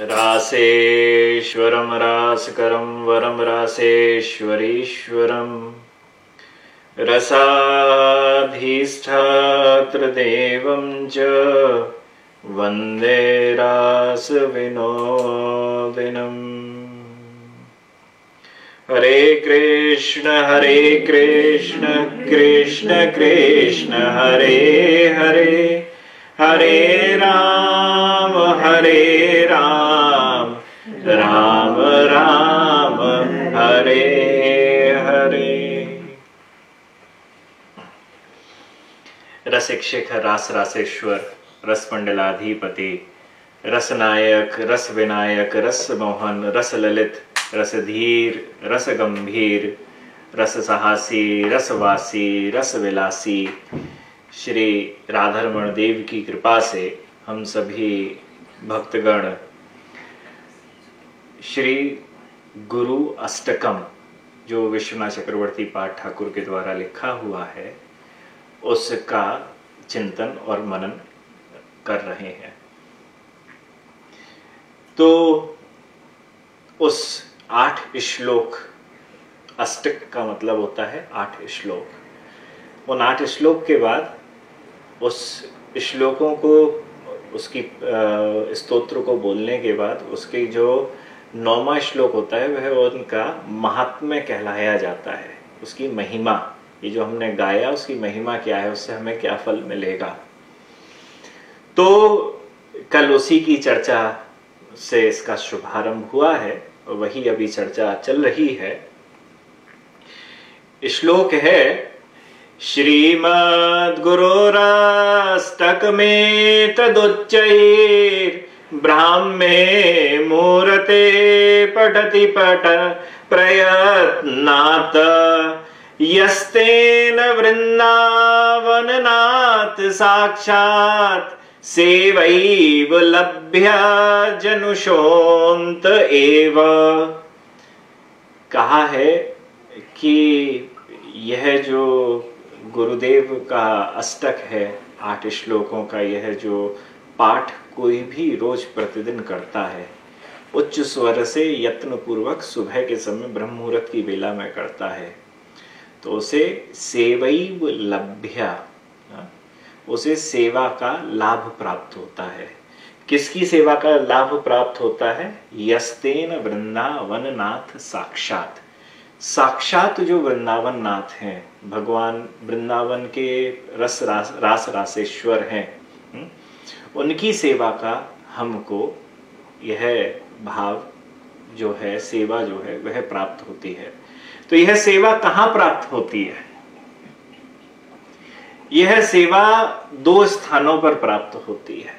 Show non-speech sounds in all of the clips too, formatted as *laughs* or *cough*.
रासेश्वरं रासकरं वरं रासेश्वरीश्वरम् रसाधिष्ठात्रदेवं च वन्दे रासविनोदिनम्। हरे कृष्ण हरे कृष्ण कृष्ण कृष्ण हरे हरे हरे राम हरे राम। राम राम, हरे हरे। रसिक शिखर रास, रासेश्वर, रस मंडलाधिपति, रस नायक, रस विनायक, रस मोहन, रस ललित, रस धीर, रस गंभीर, रस साहसी रसवासी रस विलासी। श्री राधारमण देव की कृपा से हम सभी भक्तगण श्री गुरु अष्टकम, जो विश्वनाथ चक्रवर्ती पाठ ठाकुर के द्वारा लिखा हुआ है, उसका चिंतन और मनन कर रहे हैं। तो उस आठ श्लोक, अष्टक का मतलब होता है आठ श्लोक। उन आठ श्लोक के बाद उस श्लोकों को, उसकी स्तोत्र को बोलने के बाद उसके जो नौमा श्लोक होता है, वह उनका महात्म्य कहलाया जाता है। उसकी महिमा, ये जो हमने गाया, उसकी महिमा क्या है, उससे हमें क्या फल मिलेगा? तो कल उसी की चर्चा से इसका शुभारंभ हुआ है, वही अभी चर्चा चल रही है। श्लोक है श्रीमद्गुरोरास्तकमेतदुच्चैर्ब्राह्मे मूर्ते पठति पठ प्रयत्नात् यस्तेन वृन्दावननाथ साक्षात् सेवैव लभ्य जनुषोन्त एव। कहा है कि यह जो गुरुदेव का अष्टक है आठ श्लोकों का यह जो पाठ कोई भी रोज प्रतिदिन करता है। उच्च स्वर से यत्न पूर्वक सुबह के समय ब्रह्म मुहूर्त की बेला में करता है। तो उसे सेवैव लभ्या हाँ, उसे सेवा का लाभ प्राप्त होता है। किसकी सेवा का लाभ प्राप्त होता है? यस्तेन वृंदावन नाथ साक्षात। साक्षात जो वृंदावन नाथ हैं भगवान वृंदावन के रस रास, रास रासेश्वर हैं हम्म, उनकी सेवा का हमको यह भाव जो है सेवा जो है वह प्राप्त होती है। तो यह सेवा कहाँ प्राप्त होती है? यह सेवा दो स्थानों पर प्राप्त होती है।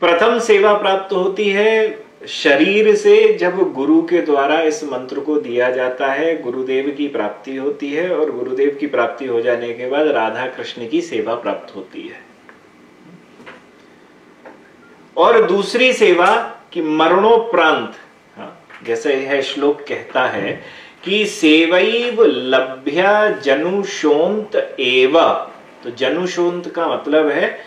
प्रथम सेवा प्राप्त होती है शरीर से जब गुरु के द्वारा इस मंत्र को दिया जाता है गुरुदेव की प्राप्ति होती है और गुरुदेव की प्राप्ति हो जाने के बाद राधा कृष्ण की सेवा प्राप्त होती है। और दूसरी सेवा कि मरणोपरांत हाँ, जैसे यह श्लोक कहता है कि सेवैव लभ्या जनुशोंत एव। तो जनुशोंत का मतलब है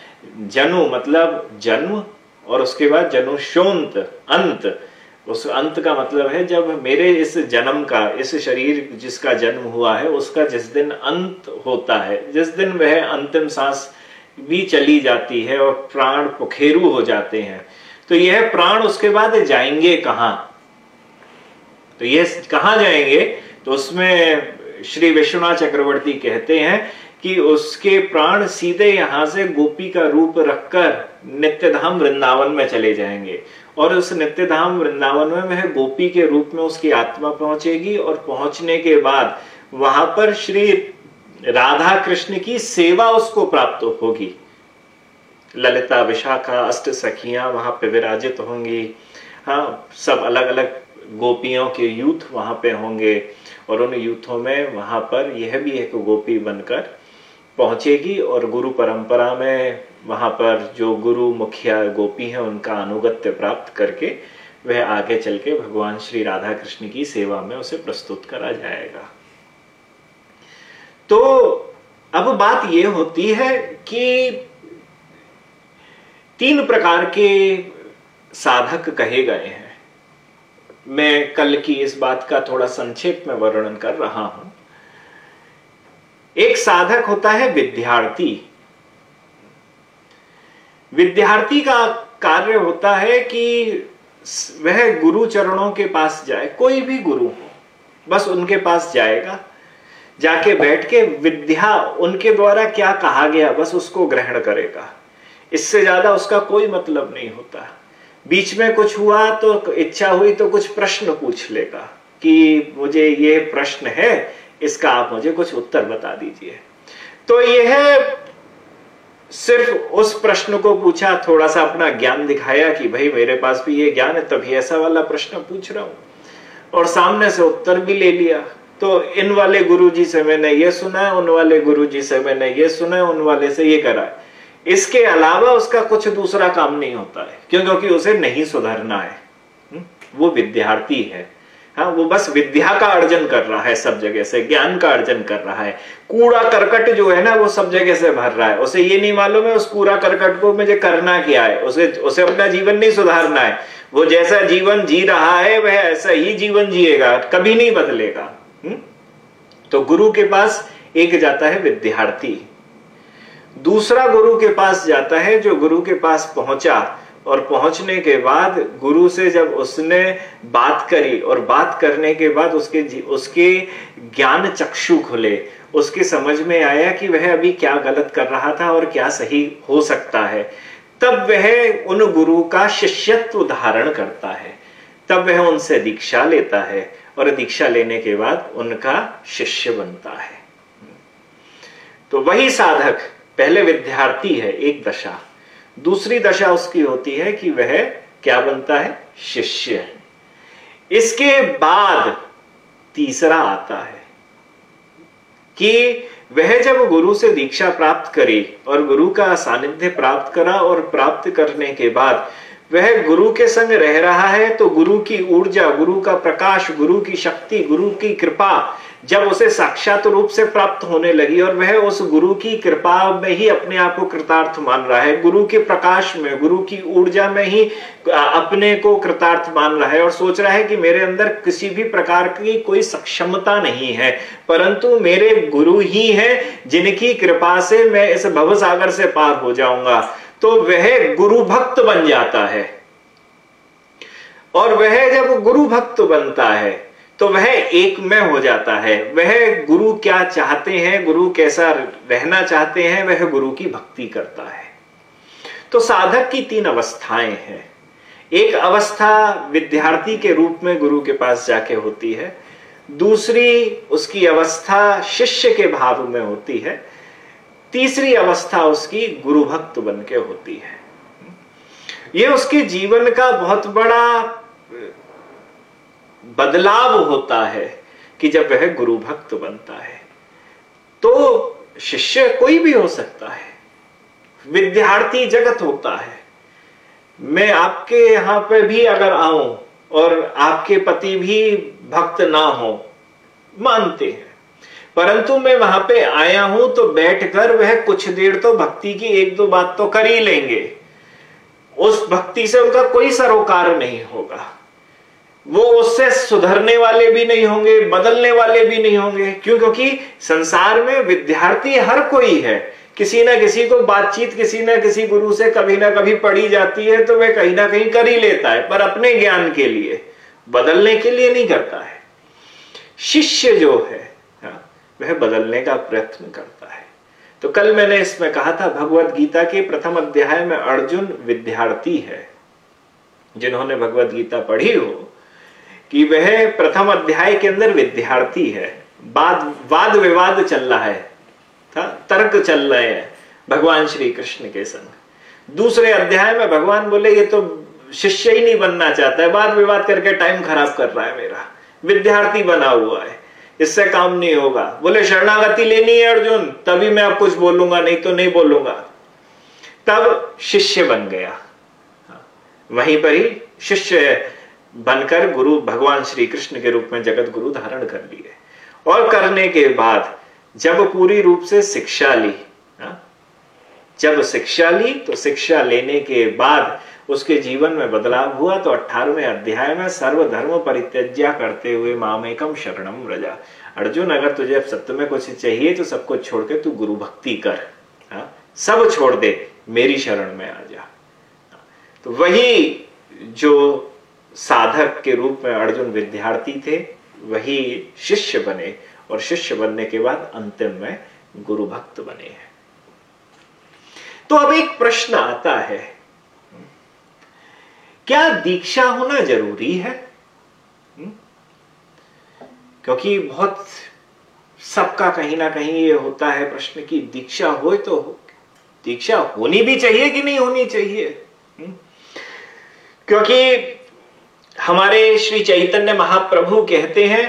जनु मतलब जन्म और उसके बाद जनुशोंत अंत। उस अंत का मतलब है जब मेरे इस जन्म का, इस शरीर जिसका जन्म हुआ है, उसका जिस दिन अंत होता है, जिस दिन वह अंतिम सांस भी चली जाती है और प्राण पुखेरु हो जाते हैं तो यह प्राण उसके बाद जाएँगे कहाँ? तो यह कहा जाएँगे? तो उसमें श्री विश्वनाथ चक्रवर्ती कहते हैं कि उसके प्राण सीधे यहाँ से गोपी का रूप रखकर नित्यधाम वृंदावन में चले जाएँगे। और उस नित्यधाम वृंदावन में वह गोपी के रूप में उसकी आत्मा पहुंचेगी और पहुँचने के बाद वहाँ पर श्री राधा कृष्ण की सेवा उसको प्राप्त होगी। ललिता, विशाखा, अष्ट सखियाँ वहाँ पे विराजित होंगी। हाँ सब अलग अलग गोपियों के यूथ वहाँ पे होंगे और उन यूथों में वहाँ पर यह भी एक गोपी बनकर पहुंचेगी और गुरु परंपरा में वहाँ पर जो गुरु मुखिया गोपी है, उनका अनुगत्य प्राप्त करके वह आगे चल के भगवान श्री राधा कृष्ण की सेवा में उसे प्रस्तुत करा जाएगा। तो अब बात यह होती है कि तीन प्रकार के साधक कहे गए हैं। मैं कल की इस बात का थोड़ा संक्षेप में वर्णन कर रहा हूँ। एक साधक होता है विद्यार्थी। विद्यार्थी का कार्य होता है कि वह गुरु चरणों के पास जाए, कोई भी गुरु हो, बस उनके पास जाएगा। जाके बैठ के विद्या उनके द्वारा क्या कहा गया, बस उसको ग्रहण करेगा। इससे ज़्यादा उसका कोई मतलब नहीं होता। बीच में कुछ हुआ तो इच्छा हुई तो कुछ प्रश्न पूछ लेगा कि मुझे ये प्रश्न है इसका आप मुझे कुछ उत्तर बता दीजिए। तो यह सिर्फ़ उस प्रश्न को पूछा थोड़ा सा अपना ज्ञान दिखाया कि भाई मेरे पास भी ये ज्ञान है, तभी ऐसा वाला प्रश्न पूछ रहा हूँ। और सामने से उत्तर भी ले लिया। तो इन वाले गुरुजी से मैंने ये सुना है उन वाले गुरुजी से मैंने ये सुना है उन वाले से ये करा। है इसके अलावा उसका कुछ दूसरा काम नहीं होता है क्यों क्योंकि उसे नहीं सुधरना है। हम्म? वो विद्यार्थी है। हाँ वो बस विद्या का अर्जन कर रहा है सब जगह से, ज्ञान का अर्जन कर रहा है। कूड़ा करकट जो है ना, वो सब जगह से भर रहा है। उसे ये नहीं मालूम है, उस कूड़ा करकट को मुझे करना क्या है? उसे उसे अपना जीवन नहीं सुधारना है। वो जैसा जीवन जी रहा है, वह ऐसा ही जीवन जिएगा, कभी नहीं बदलेगा? तो गुरु के पास एक जाता है विद्यार्थी। दूसरा गुरु के पास जाता है जो गुरु के पास पहुँचा। और पहुँचने के बाद गुरु से जब उसने बात करी और बात करने के बाद उसके उसके ज्ञान चक्षु खुले, उसके समझ में आया कि वह अभी क्या गलत कर रहा था और क्या सही हो सकता है। तब वह उन गुरु का शिष्यत्व धारण करता है। तब वह उनसे दीक्षा लेता है और दीक्षा लेने के बाद उनका शिष्य बनता है। तो वही साधक, पहले विद्यार्थी है, एक दशा। दूसरी दशा उसकी होती है कि वह क्या बनता है? शिष्य है। इसके बाद तीसरा आता है कि वह जब गुरु से दीक्षा प्राप्त करी और गुरु का सानिध्य प्राप्त करा और प्राप्त करने के बाद वह गुरु के संग रह रहा है तो गुरु की ऊर्जा, गुरु का प्रकाश, गुरु की शक्ति, गुरु की कृपा जब उसे साक्षात रूप से प्राप्त होने लगी और वह उस गुरु की कृपा में ही अपने आप को कृतार्थ मान रहा है। गुरु के प्रकाश में, गुरु की ऊर्जा में ही अपने को कृतार्थ मान रहा है और सोच रहा है कि मेरे अंदर किसी भी प्रकार की कोई सक्षमता नहीं है, परंतु मेरे गुरु ही है जिनकी कृपा से मैं इस भव सागर से पार हो जाऊँगा। तो वह गुरु भक्त बन जाता है। और वह जब गुरु भक्त बनता है तो वह एक में हो जाता है। वह गुरु क्या चाहते हैं, गुरु कैसा रहना चाहते हैं, वह गुरु की भक्ति करता है। तो साधक की तीन अवस्थाएँ हैं। एक अवस्था विद्यार्थी के रूप में गुरु के पास जाके होती है। दूसरी उसकी अवस्था शिष्य के भाव में होती है। तीसरी अवस्था उसकी गुरु भक्त बन के होती है। ये उसके जीवन का बहुत बड़ा बदलाव होता है कि जब वह गुरु भक्त बनता है तो शिष्य कोई भी हो सकता है। विद्यार्थी जगत होता है। मैं आपके यहाँ पे भी अगर आऊँ और आपके पति भी भक्त ना हो, मानते हैं। परंतु मैं वहाँ पे आया हूँ तो बैठकर वह कुछ देर तो भक्ति की एक दो बात तो कर ही लेंगे। उस भक्ति से उनका कोई सरोकार नहीं होगा। वो उससे सुधरने वाले भी नहीं होंगे बदलने वाले भी नहीं होंगे। क्यों? क्योंकि संसार में विद्यार्थी हर कोई है। किसी ना किसी को बातचीत किसी ना किसी गुरु से कभी ना कभी पढ़ी जाती है तो वह कहीं ना कहीं कर ही लेता है पर अपने ज्ञान के लिए बदलने के लिए नहीं करता है। शिष्य जो है हाँ, वह बदलने का प्रयत्न करता है। तो कल मैंने इसमें कहा था भगवत गीता के प्रथम अध्याय में अर्जुन विद्यार्थी है। जिन्होंने भगवत गीता पढ़ी हो कि वह प्रथम अध्याय के अंदर विद्यार्थी है। वाद वाद विवाद चल रहा है। था तर्क चल रहे हैं भगवान श्री कृष्ण के संग। दूसरे अध्याय में भगवान बोले ये तो शिष्य ही नहीं बनना चाहता है। वाद विवाद करके टाइम खराब कर रहा है मेरा। विद्यार्थी बना हुआ है। इससे काम नहीं होगा। बोले शरणागति लेनी है अर्जुन। तभी मैं अब कुछ बोलूँगा नहीं तो नहीं बोलूँगा। तब शिष्य बन गया। हाँ, वहीं पर ही शिष्य बनकर गुरु भगवान श्री कृष्ण के रूप में जगत गुरु धारण कर लिए और करने के बाद जब पूरी रूप से शिक्षा ली, हा? जब शिक्षा ली तो शिक्षा लेने के बाद उसके जीवन में बदलाव हुआ तो अठारहवें अध्याय में सर्वधर्म परित्यज्या करते हुए मामेकम शरणम रजा अर्जुन, अगर तुझे सत्य में कुछ चाहिए तो सबको छोड़ के तू गुरु भक्ति कर, हा? सब छोड़ दे, मेरी शरण में आ जा तो वही जो साधक के रूप में अर्जुन विद्यार्थी थे, वही शिष्य बने और शिष्य बनने के बाद अंतिम में गुरु भक्त बने हैं तो अब एक प्रश्न आता है, क्या दीक्षा होना ज़रूरी है? क्योंकि बहुत सबका कहीं ना कहीं ये होता है प्रश्न की दीक्षा हो तो हो, दीक्षा होनी भी चाहिए कि नहीं होनी चाहिए? क्योंकि हमारे श्री चैतन्य महाप्रभु कहते हैं,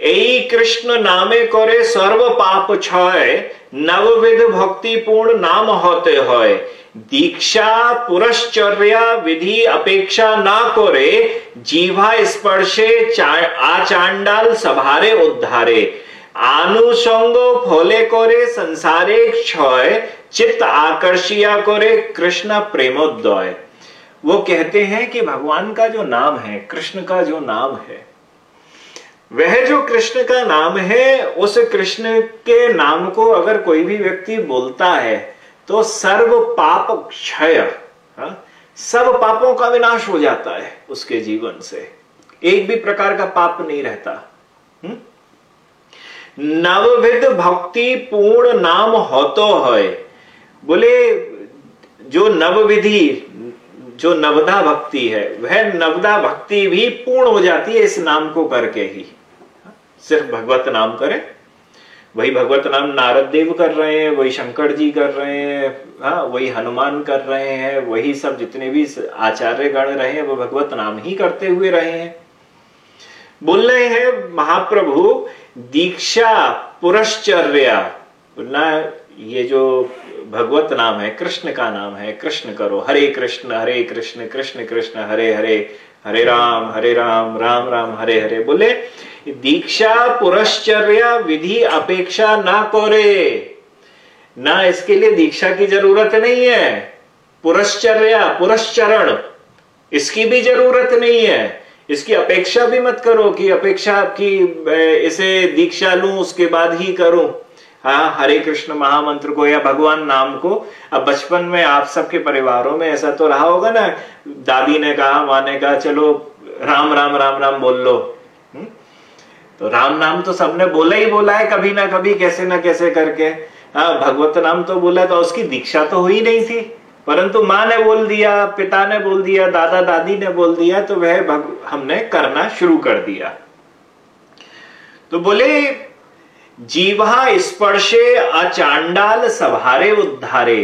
ऐ कृष्ण नामे करे सर्व पाप छय नवविध भक्ति पूर्ण नाम होते होय। दीक्षा, पुरश्चर्या, विधि अपेक्षा ना करे, जीवा स्पर्शे आचांडाल सभारे उद्धारे। अनुसंग ফলে करे संसारे ক্ষয় चित्त आकर्षिया करे कृष्ण प्रेमोदय वो कहते हैं कि भगवान का जो नाम है कृष्ण का जो नाम है वह जो कृष्ण का नाम है उस कृष्ण के नाम को अगर कोई भी व्यक्ति बोलता है तो सर्व पाप क्षय हाँ, सब पापों का विनाश हो जाता है उसके जीवन से एक भी प्रकार का पाप नहीं रहता हम्म? नवविध भक्ति पूर्ण नाम हो तो है बोले जो नवविधि जो नवदा भक्ति है, वह नवदा भक्ति भी पूर्ण हो जाती है इस नाम को करके ही। सिर्फ़ भगवत नाम करें। वही भगवत नाम नारद देव कर रहे हैं, वही शंकर जी कर रहे हैं हाँ वही हनुमान कर रहे हैं, वही सब जितने भी आचार्य गण रहे हैं, वो भगवत नाम ही करते हुए रहे हैं। बोल रहे हैं, महाप्रभु, दीक्षा पुरश्चर्या। बोलना, ये जो भगवत नाम है, कृष्ण का नाम है, कृष्ण करो, हरे कृष्ण हरे कृष्ण कृष्ण कृष्ण, हरे हरे हरे राम हरे राम राम राम, हरे हरे, बोले, दीक्षा पुरश्चर्या विधि अपेक्षा ना करे। ना इसके लिए दीक्षा की ज़रूरत नहीं है। पुरश्चर्या, पुरश्चरण, इसकी भी ज़रूरत नहीं है। इसकी अपेक्षा भी मत करो कि अपेक्षा की इसे दीक्षा लू, उसके बाद ही करूँ। हाँ हरे कृष्ण महामंत्र को या भगवान नाम को। अब बचपन में आप सबके परिवारों में ऐसा तो रहा होगा ना, दादी ने कहा, माँ ने कहा, चलो, राम राम राम राम बोल लो। हुँ? तो राम नाम तो सबने बोला ही बोला है कभी ना कभी, कैसे ना कैसे करके। हाँ भगवत नाम तो बोला तो उसकी दीक्षा तो हुई नहीं थी। परंतु माँ ने बोल दिया, पिता ने बोल दिया, दादा, दादी ने बोल दिया तो वह हमने करना शुरू कर दिया। तो बोले जीवा स्पर्शे अचांडाल सभारे उद्धारे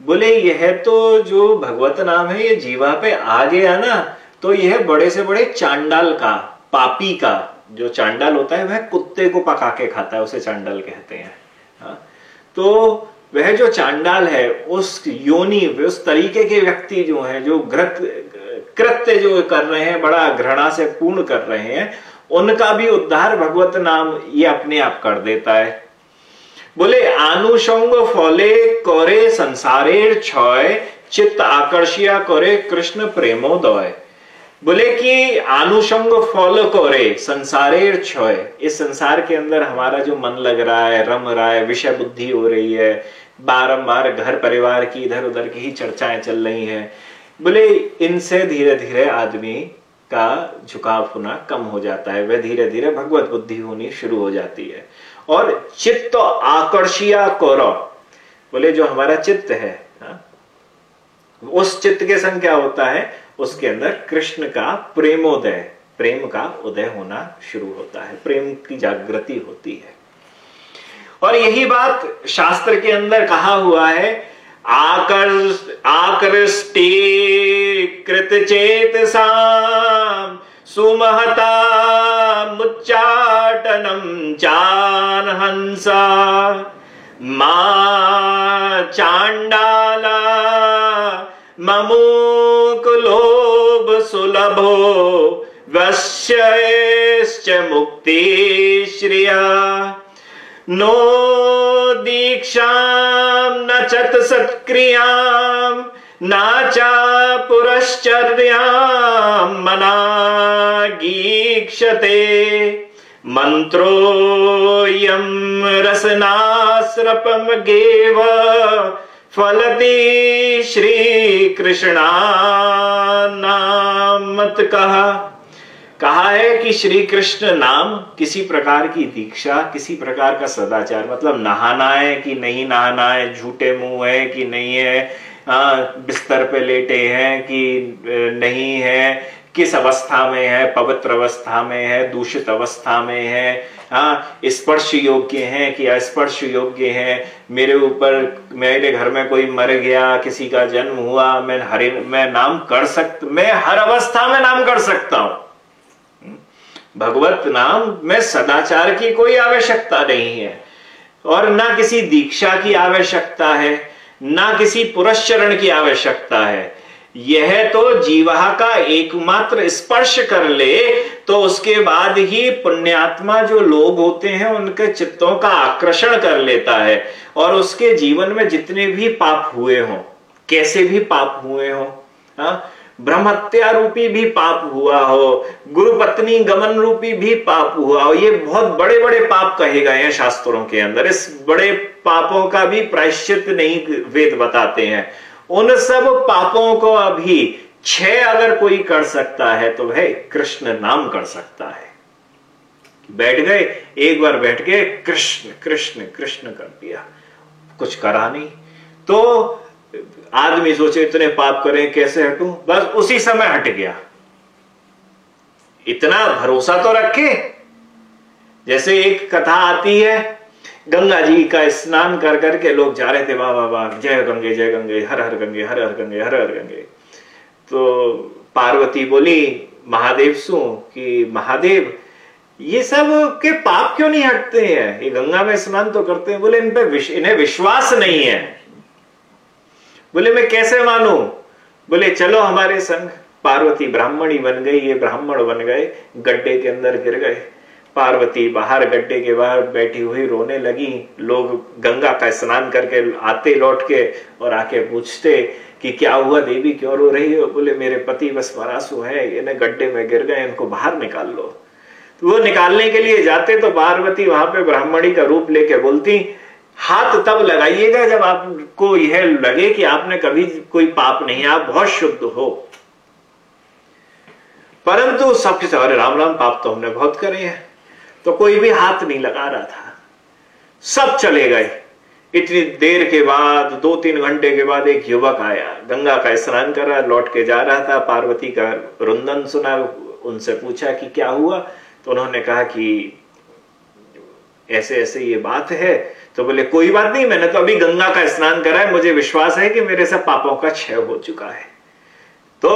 बोले, यह तो जो भगवत नाम है, ये जीवा पे आ गया ना तो यह बड़े से बड़े चांडाल का, पापी का, जो चांडाल होता है, वह कुत्ते को पका के खाता है, उसे चांडाल कहते हैं हाँ? तो वह जो चांडाल है, उस योनि, उस तरीके के व्यक्ति जो है, जो ग्रत, कृत्य जो कर रहे हैं, बड़ा घृणा से पूर्ण कर रहे हैं उनका भी उद्धार भगवत नाम ये अपने आप कर देता है। बोले आनुषंग फले करे संसारेर क्षय, चित्त आकर्षिया करे कृष्ण प्रेमोदय। बोले कि आनुषंग फॉलो करे संसारेर क्षय, इस संसार के अंदर हमारा जो मन लग रहा है, रम रहा है, विषय बुद्धि हो रही है, बारंबार घर परिवार की इधर उधर की ही चर्चाएँ चल रही हैं। बोले, इनसे धीरे धीरे आदमी का झुकाव होना कम हो जाता है, वह धीरे धीरे भगवत बुद्धि होनी शुरू हो जाती है। और चित्त आकर्षिया कौरव बोले, जो हमारा चित्त है, हा? उस चित्त के संग क्या होता है? उसके अंदर कृष्ण का प्रेमोदय, प्रेम का उदय होना शुरू होता है, प्रेम की जागृति होती है। और यही बात शास्त्र के अंदर कहा हुआ है आकर आकृष्टि कृत चेत साम सुमहता चान हंसा। मा सुलभो वश्यश्च मुक्ति श्रिया। नो दीक्षा न चत सत्क्रियाँ नाचा पुरश्चर्या मनागीक्षते मन्त्रोऽयं रसनास्रपमगेव फलति श्रीकृष्णान्नामत कहा है कि श्री कृष्ण नाम किसी प्रकार की दीक्षा किसी प्रकार का सदाचार मतलब नहाना है कि नहीं नहाना है झूठे मुँह है कि नहीं है आ, बिस्तर पे लेटे हैं कि नहीं है किस अवस्था में है पवित्र अवस्था में है दूषित अवस्था में है हाँ स्पर्श योग्य है कि अस्पर्श योग्य है मेरे ऊपर मेरे घर में कोई मर गया किसी का जन्म हुआ मैं हरे मैं नाम कर सकता मैं हर अवस्था में नाम कर सकता हूँ। भगवत नाम में सदाचार की कोई आवश्यकता नहीं है। और ना किसी दीक्षा की आवश्यकता है, ना किसी पुरस्चरण की आवश्यकता है। यह तो जीवा का एकमात्र स्पर्श कर ले तो उसके बाद ही पुण्यात्मा जो लोग होते हैं, उनके चित्तों का आकर्षण कर लेता है, और उसके जीवन में जितने भी पाप हुए हों, कैसे भी पाप हुए हों हाँ ब्रह्मत्या रूपी भी पाप हुआ हो, गुरु पत्नी गमन रूपी भी पाप हुआ हो, ये बहुत बड़े बड़े पाप कहे गए हैं शास्त्रों के अंदर। इस बड़े पापों का भी प्रायश्चित नहीं वेद बताते हैं। उन सब पापों को अभी छह अगर कोई कर सकता है तो वह कृष्ण नाम कर सकता है। बैठ गए, एक बार बैठ के कृष्ण कृष्ण कृष्ण कर दिया। कुछ करा नहीं। तो आदमी सोचे इतने पाप करें कैसे हटू? बस उसी समय हट गया। इतना भरोसा तो रखे। जैसे एक कथा आती है गंगा जी का स्नान कर करके लोग जा रहे थे वाह वाह वाह जय गंगे जय गंगे हर हर गंगे हर हर गंगे हर हर गंगे। तो पार्वती बोली महादेव सु कि महादेव ये सब के पाप क्यों नहीं हटते हैं? ये गंगा में स्नान तो करते हैं। बोले इन पे विश, इन्हें विश्वास नहीं है। बोले, मैं कैसे मानू? बोले, चलो हमारे संग पार्वती ब्राह्मणी बन गई, ये ब्राह्मण बन गए, गड्ढे के अंदर गिर गए। पार्वती बाहर गड्ढे के बाहर बैठी हुई रोने लगी। लोग गंगा का स्नान करके आते, लौट के और आके पूछते कि क्या हुआ, देवी क्यों रो रही हो? बोले, मेरे पति बस परासु है ये गड्ढे में गिर गए, इनको बाहर निकाल लो। तो वो निकालने के लिए जाते तो पार्वती वहाँ पे ब्राह्मणी का रूप लेके बोलती हाथ तब लगाइएगा जब आपको यह लगे कि आपने कभी कोई पाप नहीं आप बहुत शुद्ध हो। परंतु सबके सब अरे राम राम पाप तो हमने बहुत करे हैं। तो कोई भी हाथ नहीं लगा रहा था। सब चले गए। इतनी देर के बाद दो तीन घंटे के बाद एक युवक आया। गंगा का स्नान कर लौट के जा रहा था। पार्वती का रुंदन सुना, उनसे पूछा कि क्या हुआ? तो उन्होंने कहा कि ऐसे ऐसे ये बात है तो बोले कोई बात नहीं मैंने तो अभी गंगा का स्नान करा है मुझे विश्वास है कि मेरे सब पापों का क्षय हो चुका है। तो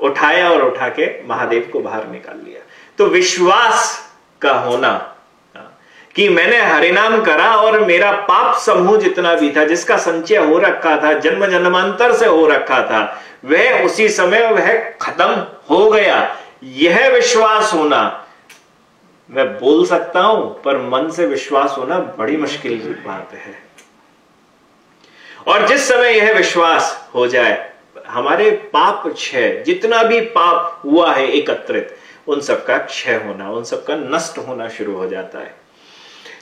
उठाया और उठा के महादेव को बाहर निकाल लिया। तो विश्वास का होना हाँ, कि मैंने हरिनाम करा और मेरा पाप समूह जितना भी था जिसका संचय हो रखा था जन्म जन्मांतर से हो रखा था वह उसी समय वह खत्म हो गया। यह विश्वास होना मैं बोल सकता हूँ, पर मन से विश्वास होना बड़ी मुश्किल बात है। और जिस समय यह विश्वास हो जाए, हमारे पाप क्षय, जितना भी पाप हुआ है एकत्रित, उन सबका क्षय होना, उन सबका नष्ट होना शुरू हो जाता है।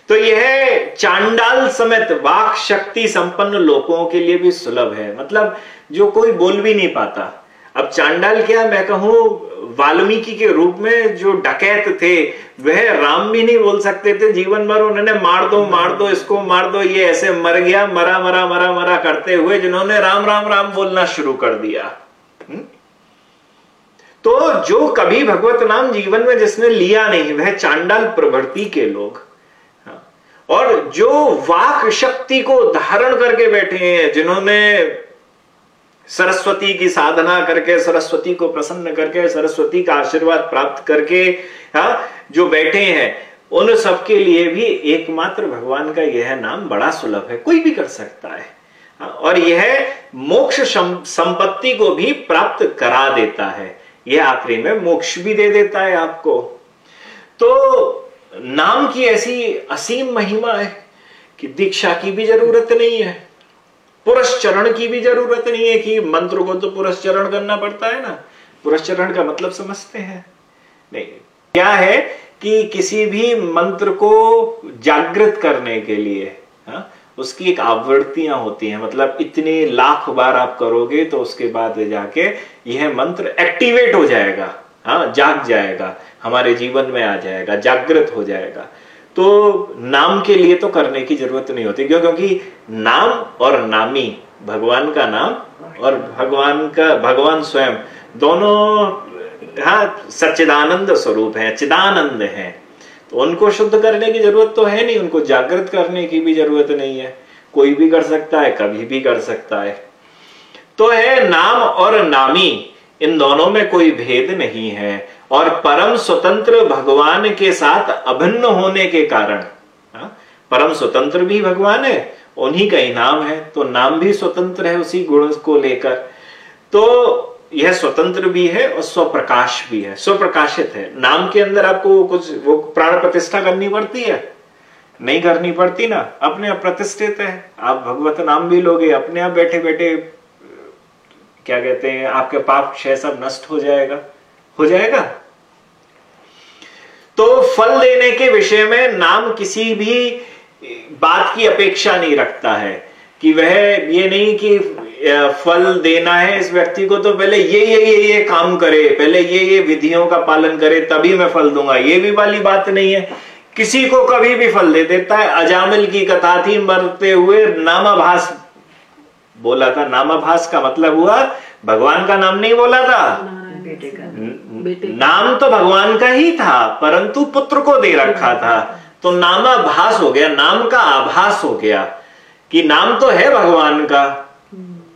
तो यह चांडाल समेत वाक शक्ति संपन्न लोगों के लिए भी सुलभ है। मतलब जो कोई बोल भी नहीं पाता अब चांडाल क्या मैं कहूँ, वाल्मीकि के रूप में जो डकैत थे, वह राम भी नहीं बोल सकते थे, जीवन भर उन्होंने मार दो मार दो, इसको मार दो, ये ऐसे मर गया, मरा मरा मरा मरा करते हुए जिन्होंने राम राम राम बोलना शुरू कर दिया हम्म? तो जो कभी भगवत नाम जीवन में जिसने लिया नहीं, वह चांडाल प्रवृत्ति के लोग हाँ। और जो वाक शक्ति को धारण करके बैठे हैं, जिन्होंने सरस्वती की साधना करके, सरस्वती को प्रसन्न करके, सरस्वती का आशीर्वाद प्राप्त करके, हा? जो बैठे हैं, उन सबके लिए भी एकमात्र भगवान का यह नाम बड़ा सुलभ है। कोई भी कर सकता है। और यह मोक्ष संपत्ति को भी प्राप्त करा देता है। यह आखिरी में मोक्ष भी दे देता है आपको। तो नाम की ऐसी असीम महिमा है कि दीक्षा की भी ज़रूरत नहीं है। पुरस्चरण की भी ज़रूरत नहीं है कि मंत्र को तो पुरस्चरण करना पड़ता है ना। पुरस्चरण का मतलब समझते हैं। नहीं, क्या है कि किसी भी मंत्र को जागृत करने के लिए, हा? उसकी एक आवृत्तियाँ होती हैं। मतलब इतने लाख बार आप करोगे तो उसके बाद जाके यह मंत्र एक्टिवेट हो जाएगा। हाँ जाग जाएगा। हमारे जीवन में आ जाएगा, जागृत हो जाएगा। तो नाम के लिए तो करने की ज़रूरत नहीं होती, क्यों? क्योंकि नाम और नामी, भगवान का नाम और भगवान का, भगवान स्वयं, दोनों हाँ सच्चिदानंद स्वरूप है, चिदानंद है। तो उनको शुद्ध करने की ज़रूरत तो है नहीं, उनको जागृत करने की भी ज़रूरत नहीं है। कोई भी कर सकता है, कभी भी कर सकता है। तो है नाम और नामी, इन दोनों में कोई भेद नहीं है। और परम स्वतंत्र भगवान के साथ अभिन्न होने के कारण। हाँ, परम स्वतंत्र भी भगवान है उन्हीं का ही नाम है तो नाम भी स्वतंत्र है उसी गुण को लेकर। तो यह स्वतंत्र भी है और स्वप्रकाश भी है स्वप्रकाशित है। नाम के अंदर आपको कुछ वो प्राण प्रतिष्ठा करनी पड़ती है। नहीं करनी पड़ती ना अपने आप प्रतिष्ठित है। आप भगवत नाम भी लोगे अपने आप बैठे बैठे क्या कहते हैं आपके पाप क्षय सब नष्ट हो जाएगा। हो जाएगा। तो फल देने के विषय में नाम किसी भी बात की अपेक्षा नहीं रखता है कि वह ये नहीं कि फल देना है इस व्यक्ति को तो पहले ये ये ये ये काम करे, पहले ये ये विधियों का पालन करे, तभी मैं फल दूँगा। ये भी वाली बात नहीं है। किसी को कभी भी फल दे देता है। अजामिल की कथा थी मरते हुए नामाभास बोला था। नामाभास का मतलब हुआ, भगवान का नाम नहीं बोला था। बेटे का। बेटे नाम तो भगवान का ही था परंतु पुत्र को दे रखा था। तो नामाभास हो गया नाम का आभास हो गया कि नाम तो है भगवान का।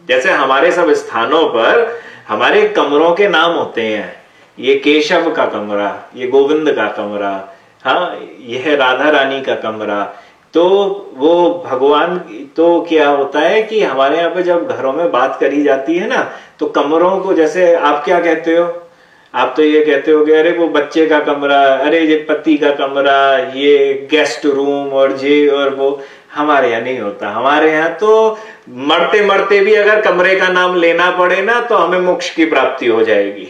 जैसे हमारे सब स्थानों पर हमारे कमरों के नाम होते हैं। ये केशव का कमरा ये गोविंद का कमरा हाँ यह राधा रानी का कमरा तो वो भगवान तो क्या होता है कि हमारे यहाँ पे जब घरों में बात करी जाती है ना तो कमरों को जैसे आप क्या कहते हो? आप तो ये कहते हो अरे वो बच्चे का कमरा, अरे ये पति का कमरा, ये गेस्ट रूम और ये और वो, हमारे यहाँ नहीं होता। हमारे यहाँ तो मरते मरते भी अगर कमरे का नाम लेना पड़े ना तो हमें मोक्ष की प्राप्ति हो जाएगी।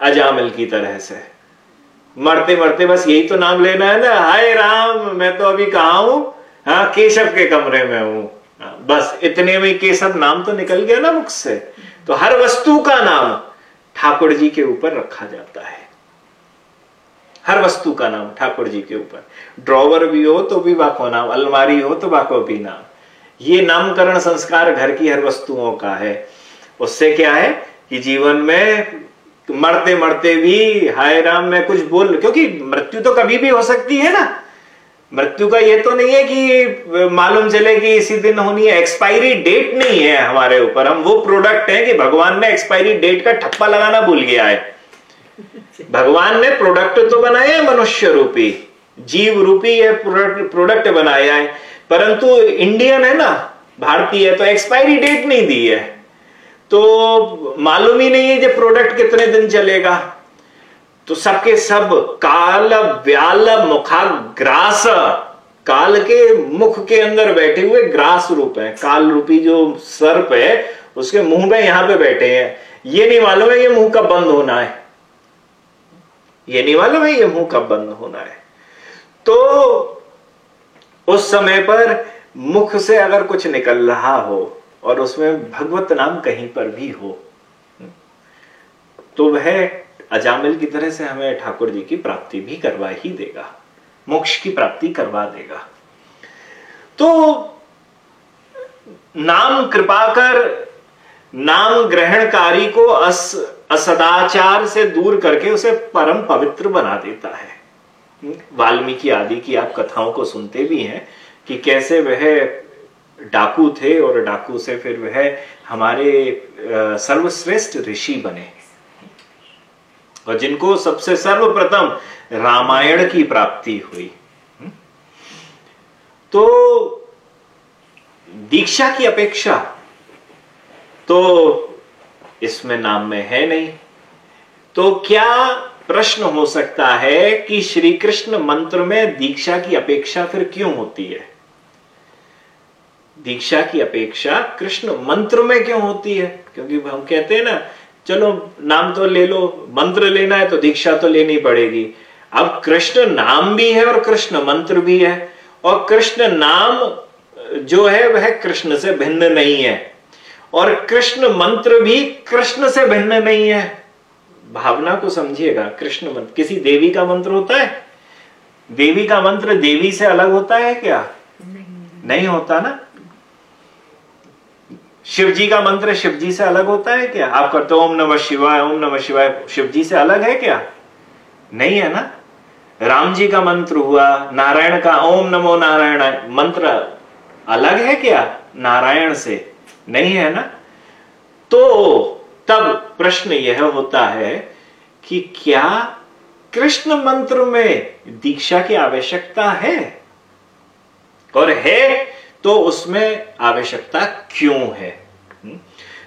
अजामिल की तरह से। मरते मरते बस यही तो नाम लेना है ना। हाय राम मैं तो अभी कहा हूँ? हाँ केशव के कमरे में हूँ। हाँ, बस इतने में केशव नाम तो निकल गया ना मुख से। तो हर वस्तु का नाम ठाकुर जी के ऊपर रखा जाता है। हर वस्तु का नाम ठाकुर जी के ऊपर। ड्रॉवर भी हो तो भी बाको नाम अलमारी हो तो बाको भी नाम। ये नामकरण संस्कार घर की हर वस्तुओं का है। उससे क्या है कि जीवन में मरते मरते भी हाय राम, मैं कुछ बोल, क्योंकि मृत्यु तो कभी भी हो सकती है ना। मृत्यु का ये तो नहीं है कि मालूम चले कि इसी दिन होनी है। एक्सपायरी डेट नहीं है हमारे ऊपर। हम वो प्रोडक्ट है कि भगवान ने एक्सपायरी डेट का ठप्पा लगाना भूल गया है। भगवान ने प्रोडक्ट तो बनाया है मनुष्य रूपी। जीव रूपी ये प्रोडक्ट बनाया है। परंतु इंडियन है ना, भारतीय तो एक्सपायरी डेट नहीं दी है। तो मालूम ही नहीं है जो प्रोडक्ट कितने दिन चलेगा। तो सबके सब काल, व्याल मुखा ग्रास, काल के मुख के अंदर बैठे हुए ग्रास रूप है। काल रूपी जो सर्प है, उसके मुँह में यहाँ पे बैठे हैं। ये नहीं मालूम है ये मुँह कब बंद होना है। ये नहीं मालूम है ये मुँह कब बंद होना है। तो उस समय पर मुख से अगर कुछ निकल रहा हो और उसमें भगवत नाम कहीं पर भी हो। तो वह अजामिल की तरह से हमें ठाकुर जी की प्राप्ति भी करवा ही देगा। मोक्ष की प्राप्ति करवा देगा। तो नाम कृपा कर नाम ग्रहणकारी को अस, असदाचार से दूर करके उसे परम पवित्र बना देता है। वाल्मीकि आदि की आप कथाओं को सुनते भी हैं कि कैसे वह डाकू थे और डाकू से फिर वह हमारे सर्वश्रेष्ठ ऋषि बने। और जिनको सबसे सर्वप्रथम रामायण की प्राप्ति हुई। तो दीक्षा की अपेक्षा तो इसमें नाम में है नहीं। तो क्या प्रश्न हो सकता है कि श्री कृष्ण मंत्र में दीक्षा की अपेक्षा फिर क्यों होती है? दीक्षा की अपेक्षा कृष्ण मंत्र में क्यों होती है? क्योंकि हम कहते हैं ना चलो नाम तो ले लो मंत्र लेना है तो दीक्षा तो लेनी पड़ेगी। अब कृष्ण नाम भी है और कृष्ण मंत्र भी है और कृष्ण नाम जो है वह कृष्ण से भिन्न नहीं है और कृष्ण मंत्र भी कृष्ण से भिन्न नहीं है। भावना को समझिएगा कृष्ण मंत्र किसी देवी का मंत्र होता है? देवी का मंत्र देवी से अलग होता है क्या? नहीं, नहीं होता ना? शिव जी का मंत्र शिव जी से अलग होता है क्या? आप करते हो ओम नमः शिवाय, ओम नमः शिवाय शिव जी से अलग है क्या? नहीं है ना? राम जी का मंत्र हुआ, नारायण का ओम नमो नारायण, मंत्र अलग है क्या? नारायण से। नहीं है ना? तो तब प्रश्न यह होता है कि क्या कृष्ण मंत्र में दीक्षा की आवश्यकता है? और है तो उसमें आवश्यकता क्यों है? हम्म?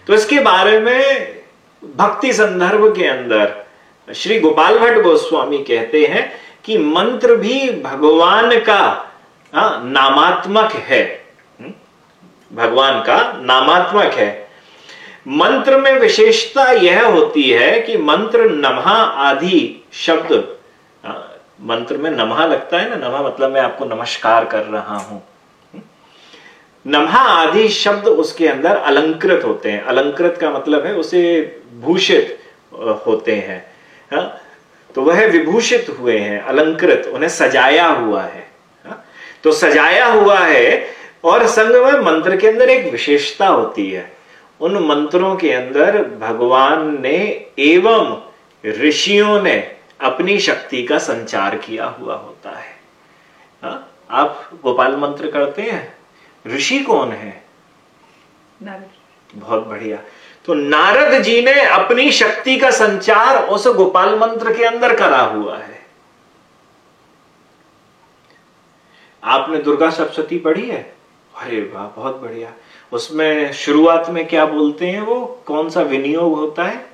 तो इसके बारे में भक्ति संदर्भ के अंदर श्री गोपाल भट्ट गोस्वामी कहते हैं कि मंत्र भी भगवान का हाँ, नामात्मक है। हम्म? भगवान का नामात्मक है। मंत्र में विशेषता यह होती है कि मंत्र नमहा आदि शब्द आ, मंत्र में नमहा लगता है ना? नमहा मतलब मैं आपको नमस्कार कर रहा हूँ। नमहा आदि शब्द उसके अंदर अलंकृत होते हैं अलंकृत का मतलब है उसे भूषित होते हैं हा? तो वह विभूषित हुए हैं, अलंकृत, उन्हें सजाया हुआ है हा? तो सजाया हुआ है और संग में मंत्र के अंदर एक विशेषता होती है उन मंत्रों के अंदर भगवान ने एवं ऋषियों ने अपनी शक्ति का संचार किया हुआ होता है हा? आप गोपाल मंत्र करते हैं ऋषि कौन है? बहुत बढ़िया। तो नारद जी ने अपनी शक्ति का संचार उस गोपाल मंत्र के अंदर करा हुआ है। आपने दुर्गा सप्तती पढ़ी है? अरे वाह बहुत बढ़िया। उसमें शुरुआत में क्या बोलते हैं वो? कौन सा विनियोग होता है?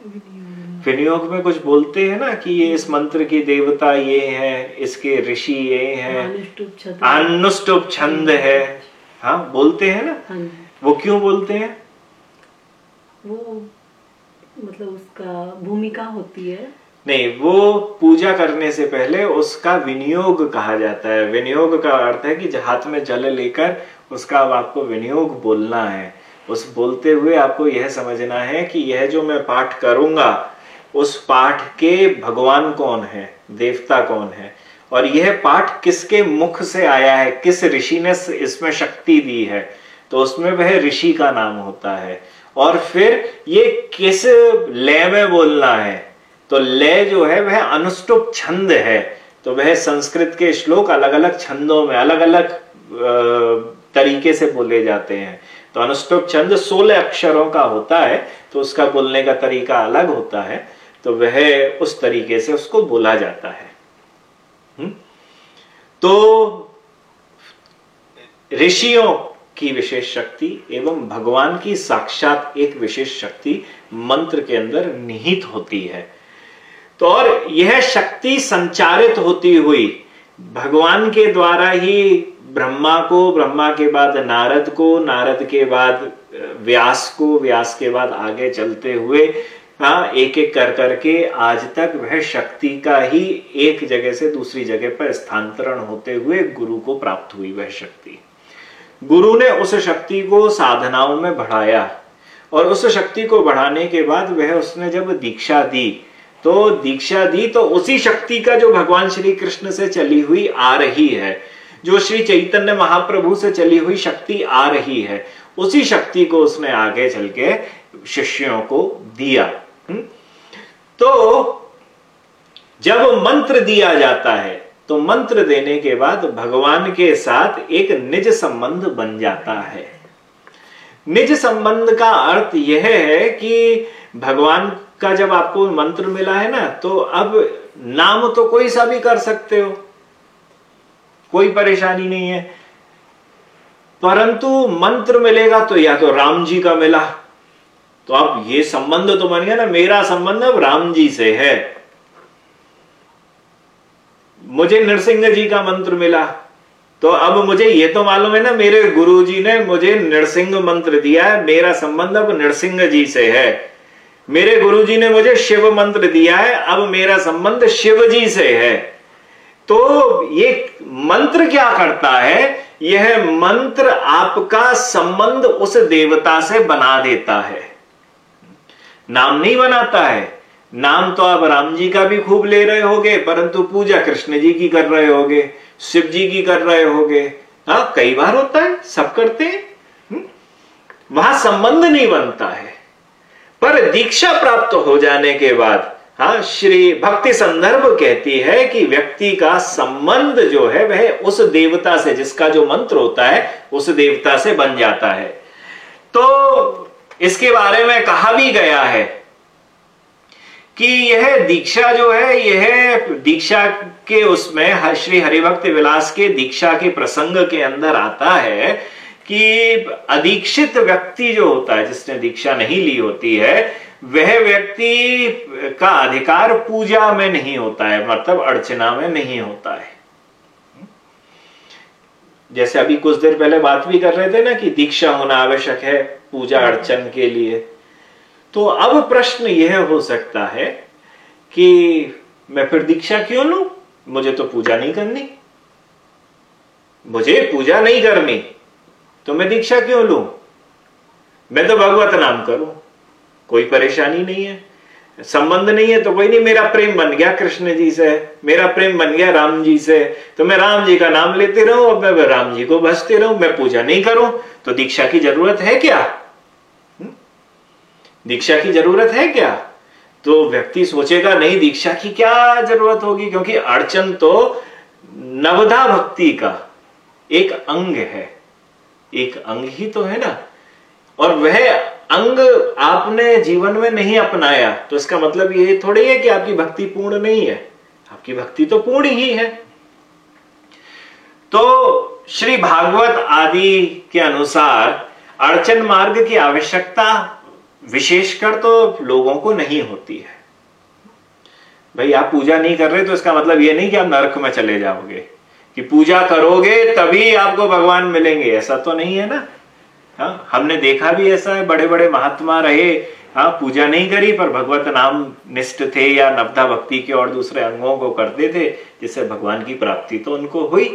विनियोग। में कुछ बोलते हैं ना कि ये इस मंत्र की देवता ये है इसके ऋषि ये हैं। अनुष्टुप छंद है। हाँ बोलते हैं ना? हाँ वो क्यों बोलते हैं? वो मतलब उसका भूमिका होती है। नहीं वो पूजा करने से पहले उसका विनियोग कहा जाता है। विनियोग का अर्थ है कि हाथ में जल लेकर उसका अब आपको विनियोग बोलना है। उस बोलते हुए आपको यह समझना है कि यह जो मैं पाठ करूँगा उस पाठ के भगवान कौन है? देवता कौन है? और यह पाठ किसके मुख से आया है? किस ऋषि ने इसमें शक्ति दी है? तो उसमें वह ऋषि का नाम होता है। और फिर ये किस लय में बोलना है? तो लय जो है, वह अनुष्टुप छंद है। तो वह संस्कृत के श्लोक अलग अलग छंदों में अलग अलग तरीके से बोले जाते हैं। तो अनुष्टुप छंद सोलह अक्षरों का होता है तो उसका बोलने का तरीका अलग होता है। तो वह उस तरीके से उसको बोला जाता है। हम्म? तो ऋषियों की विशेष शक्ति एवं भगवान की साक्षात एक विशेष शक्ति मंत्र के अंदर निहित होती है तो और यह शक्ति संचारित होती हुई भगवान के द्वारा ही ब्रह्मा को, ब्रह्मा के बाद नारद को, नारद के बाद व्यास को, व्यास के बाद आगे चलते हुए हाँ एक एक कर करके आज तक वह शक्ति का ही एक जगह से दूसरी जगह पर स्थानांतरण होते हुए गुरु को प्राप्त हुई वह शक्ति। गुरु ने उस शक्ति को साधनाओं में बढ़ाया और उस शक्ति को बढ़ाने के बाद वह उसने जब दीक्षा दी तो दीक्षा दी तो उसी शक्ति का जो भगवान श्री कृष्ण से चली हुई आ रही है, जो श्री चैतन्य महाप्रभु से चली हुई शक्ति आ रही है, उसी शक्ति को उसने आगे चल के शिष्यों को दिया। हम्म? तो जब मंत्र दिया जाता है तो मंत्र देने के बाद भगवान के साथ एक निज संबंध बन जाता है। निज संबंध का अर्थ यह है कि भगवान का जब आपको मंत्र मिला है ना तो अब नाम तो कोई सा भी कर सकते हो। कोई परेशानी नहीं है। परंतु मंत्र मिलेगा तो या तो राम जी का मिला तो अब ये संबंध तो बन गया ना, मेरा संबंध अब राम जी से है। मुझे नरसिंह जी का मंत्र मिला। तो अब मुझे ये तो मालूम है ना, मेरे गुरु जी ने मुझे नरसिंह मंत्र दिया है, मेरा संबंध अब नरसिंह जी से है। मेरे गुरु जी ने मुझे शिव मंत्र दिया है, अब मेरा संबंध शिव जी से है। तो ये मंत्र क्या करता है? यह मंत्र आपका संबंध उस देवता से बना देता है। नाम नहीं बनाता है। नाम तो आप राम जी का भी खूब ले रहे होगे, परंतु पूजा कृष्ण जी की कर रहे होगे, शिव जी की कर रहे होगे। हाँ कई बार होता है, सब करते हैं। हम्म? वहाँ संबंध नहीं बनता है। पर दीक्षा प्राप्त हो जाने के बाद हाँ श्री भक्ति संदर्भ कहती है कि व्यक्ति का संबंध जो है, वह उस देवता से, जिसका जो मंत्र होता है, उस देवता से बन जाता है। तो इसके बारे में कहा भी गया है कि यह दीक्षा जो है, यह दीक्षा के उसमें श्री हरिभक्त विलास के दीक्षा के प्रसंग के अंदर आता है कि अधीक्षित व्यक्ति जो होता है, जिसने दीक्षा नहीं ली होती है, वह व्यक्ति का अधिकार पूजा में नहीं होता है मतलब अर्चना में नहीं होता है। जैसे अभी कुछ देर पहले बात भी कर रहे थे ना कि दीक्षा होना आवश्यक है। पूजा अर्चन के लिए। तो अब प्रश्न यह हो सकता है कि मैं फिर दीक्षा क्यों लू? मुझे तो पूजा नहीं करनी। मुझे पूजा नहीं करनी तो मैं दीक्षा क्यों लू? मैं तो भगवत नाम करूँ। कोई परेशानी नहीं है। संबंध नहीं है तो कोई नहीं, मेरा प्रेम बन गया कृष्ण जी से, मेरा प्रेम बन गया राम जी से। तो मैं राम जी का नाम लेते रहूँ और मैं राम जी को भजते रहूँ, मैं पूजा नहीं करूँ। तो दीक्षा की ज़रूरत है क्या? हम्म? दीक्षा की ज़रूरत है क्या? तो व्यक्ति सोचेगा, नहीं, दीक्षा की क्या ज़रूरत होगी? क्योंकि अड़चन तो नवधा भक्ति का एक अंग है। एक अंग ही तो है ना। और वह अंग आपने जीवन में नहीं अपनाया तो इसका मतलब ये थोड़ी है कि आपकी भक्ति पूर्ण नहीं है। आपकी भक्ति तो पूर्ण ही है। तो श्री भागवत आदि के अनुसार अड़चन मार्ग की आवश्यकता विशेषकर तो लोगों को नहीं होती है। भाई, आप पूजा नहीं कर रहे तो इसका मतलब ये नहीं कि आप नरक में चले जाओगे। कि पूजा करोगे तभी आपको भगवान मिलेंगे, ऐसा तो नहीं है ना। हाँ हमने देखा भी ऐसा है बड़े बड़े महात्मा रहे। हाँ पूजा नहीं करी पर भगवत नाम निष्ठ थे या नवधा भक्ति के और दूसरे अंगों को करते थे जिससे भगवान की प्राप्ति तो उनको हुई।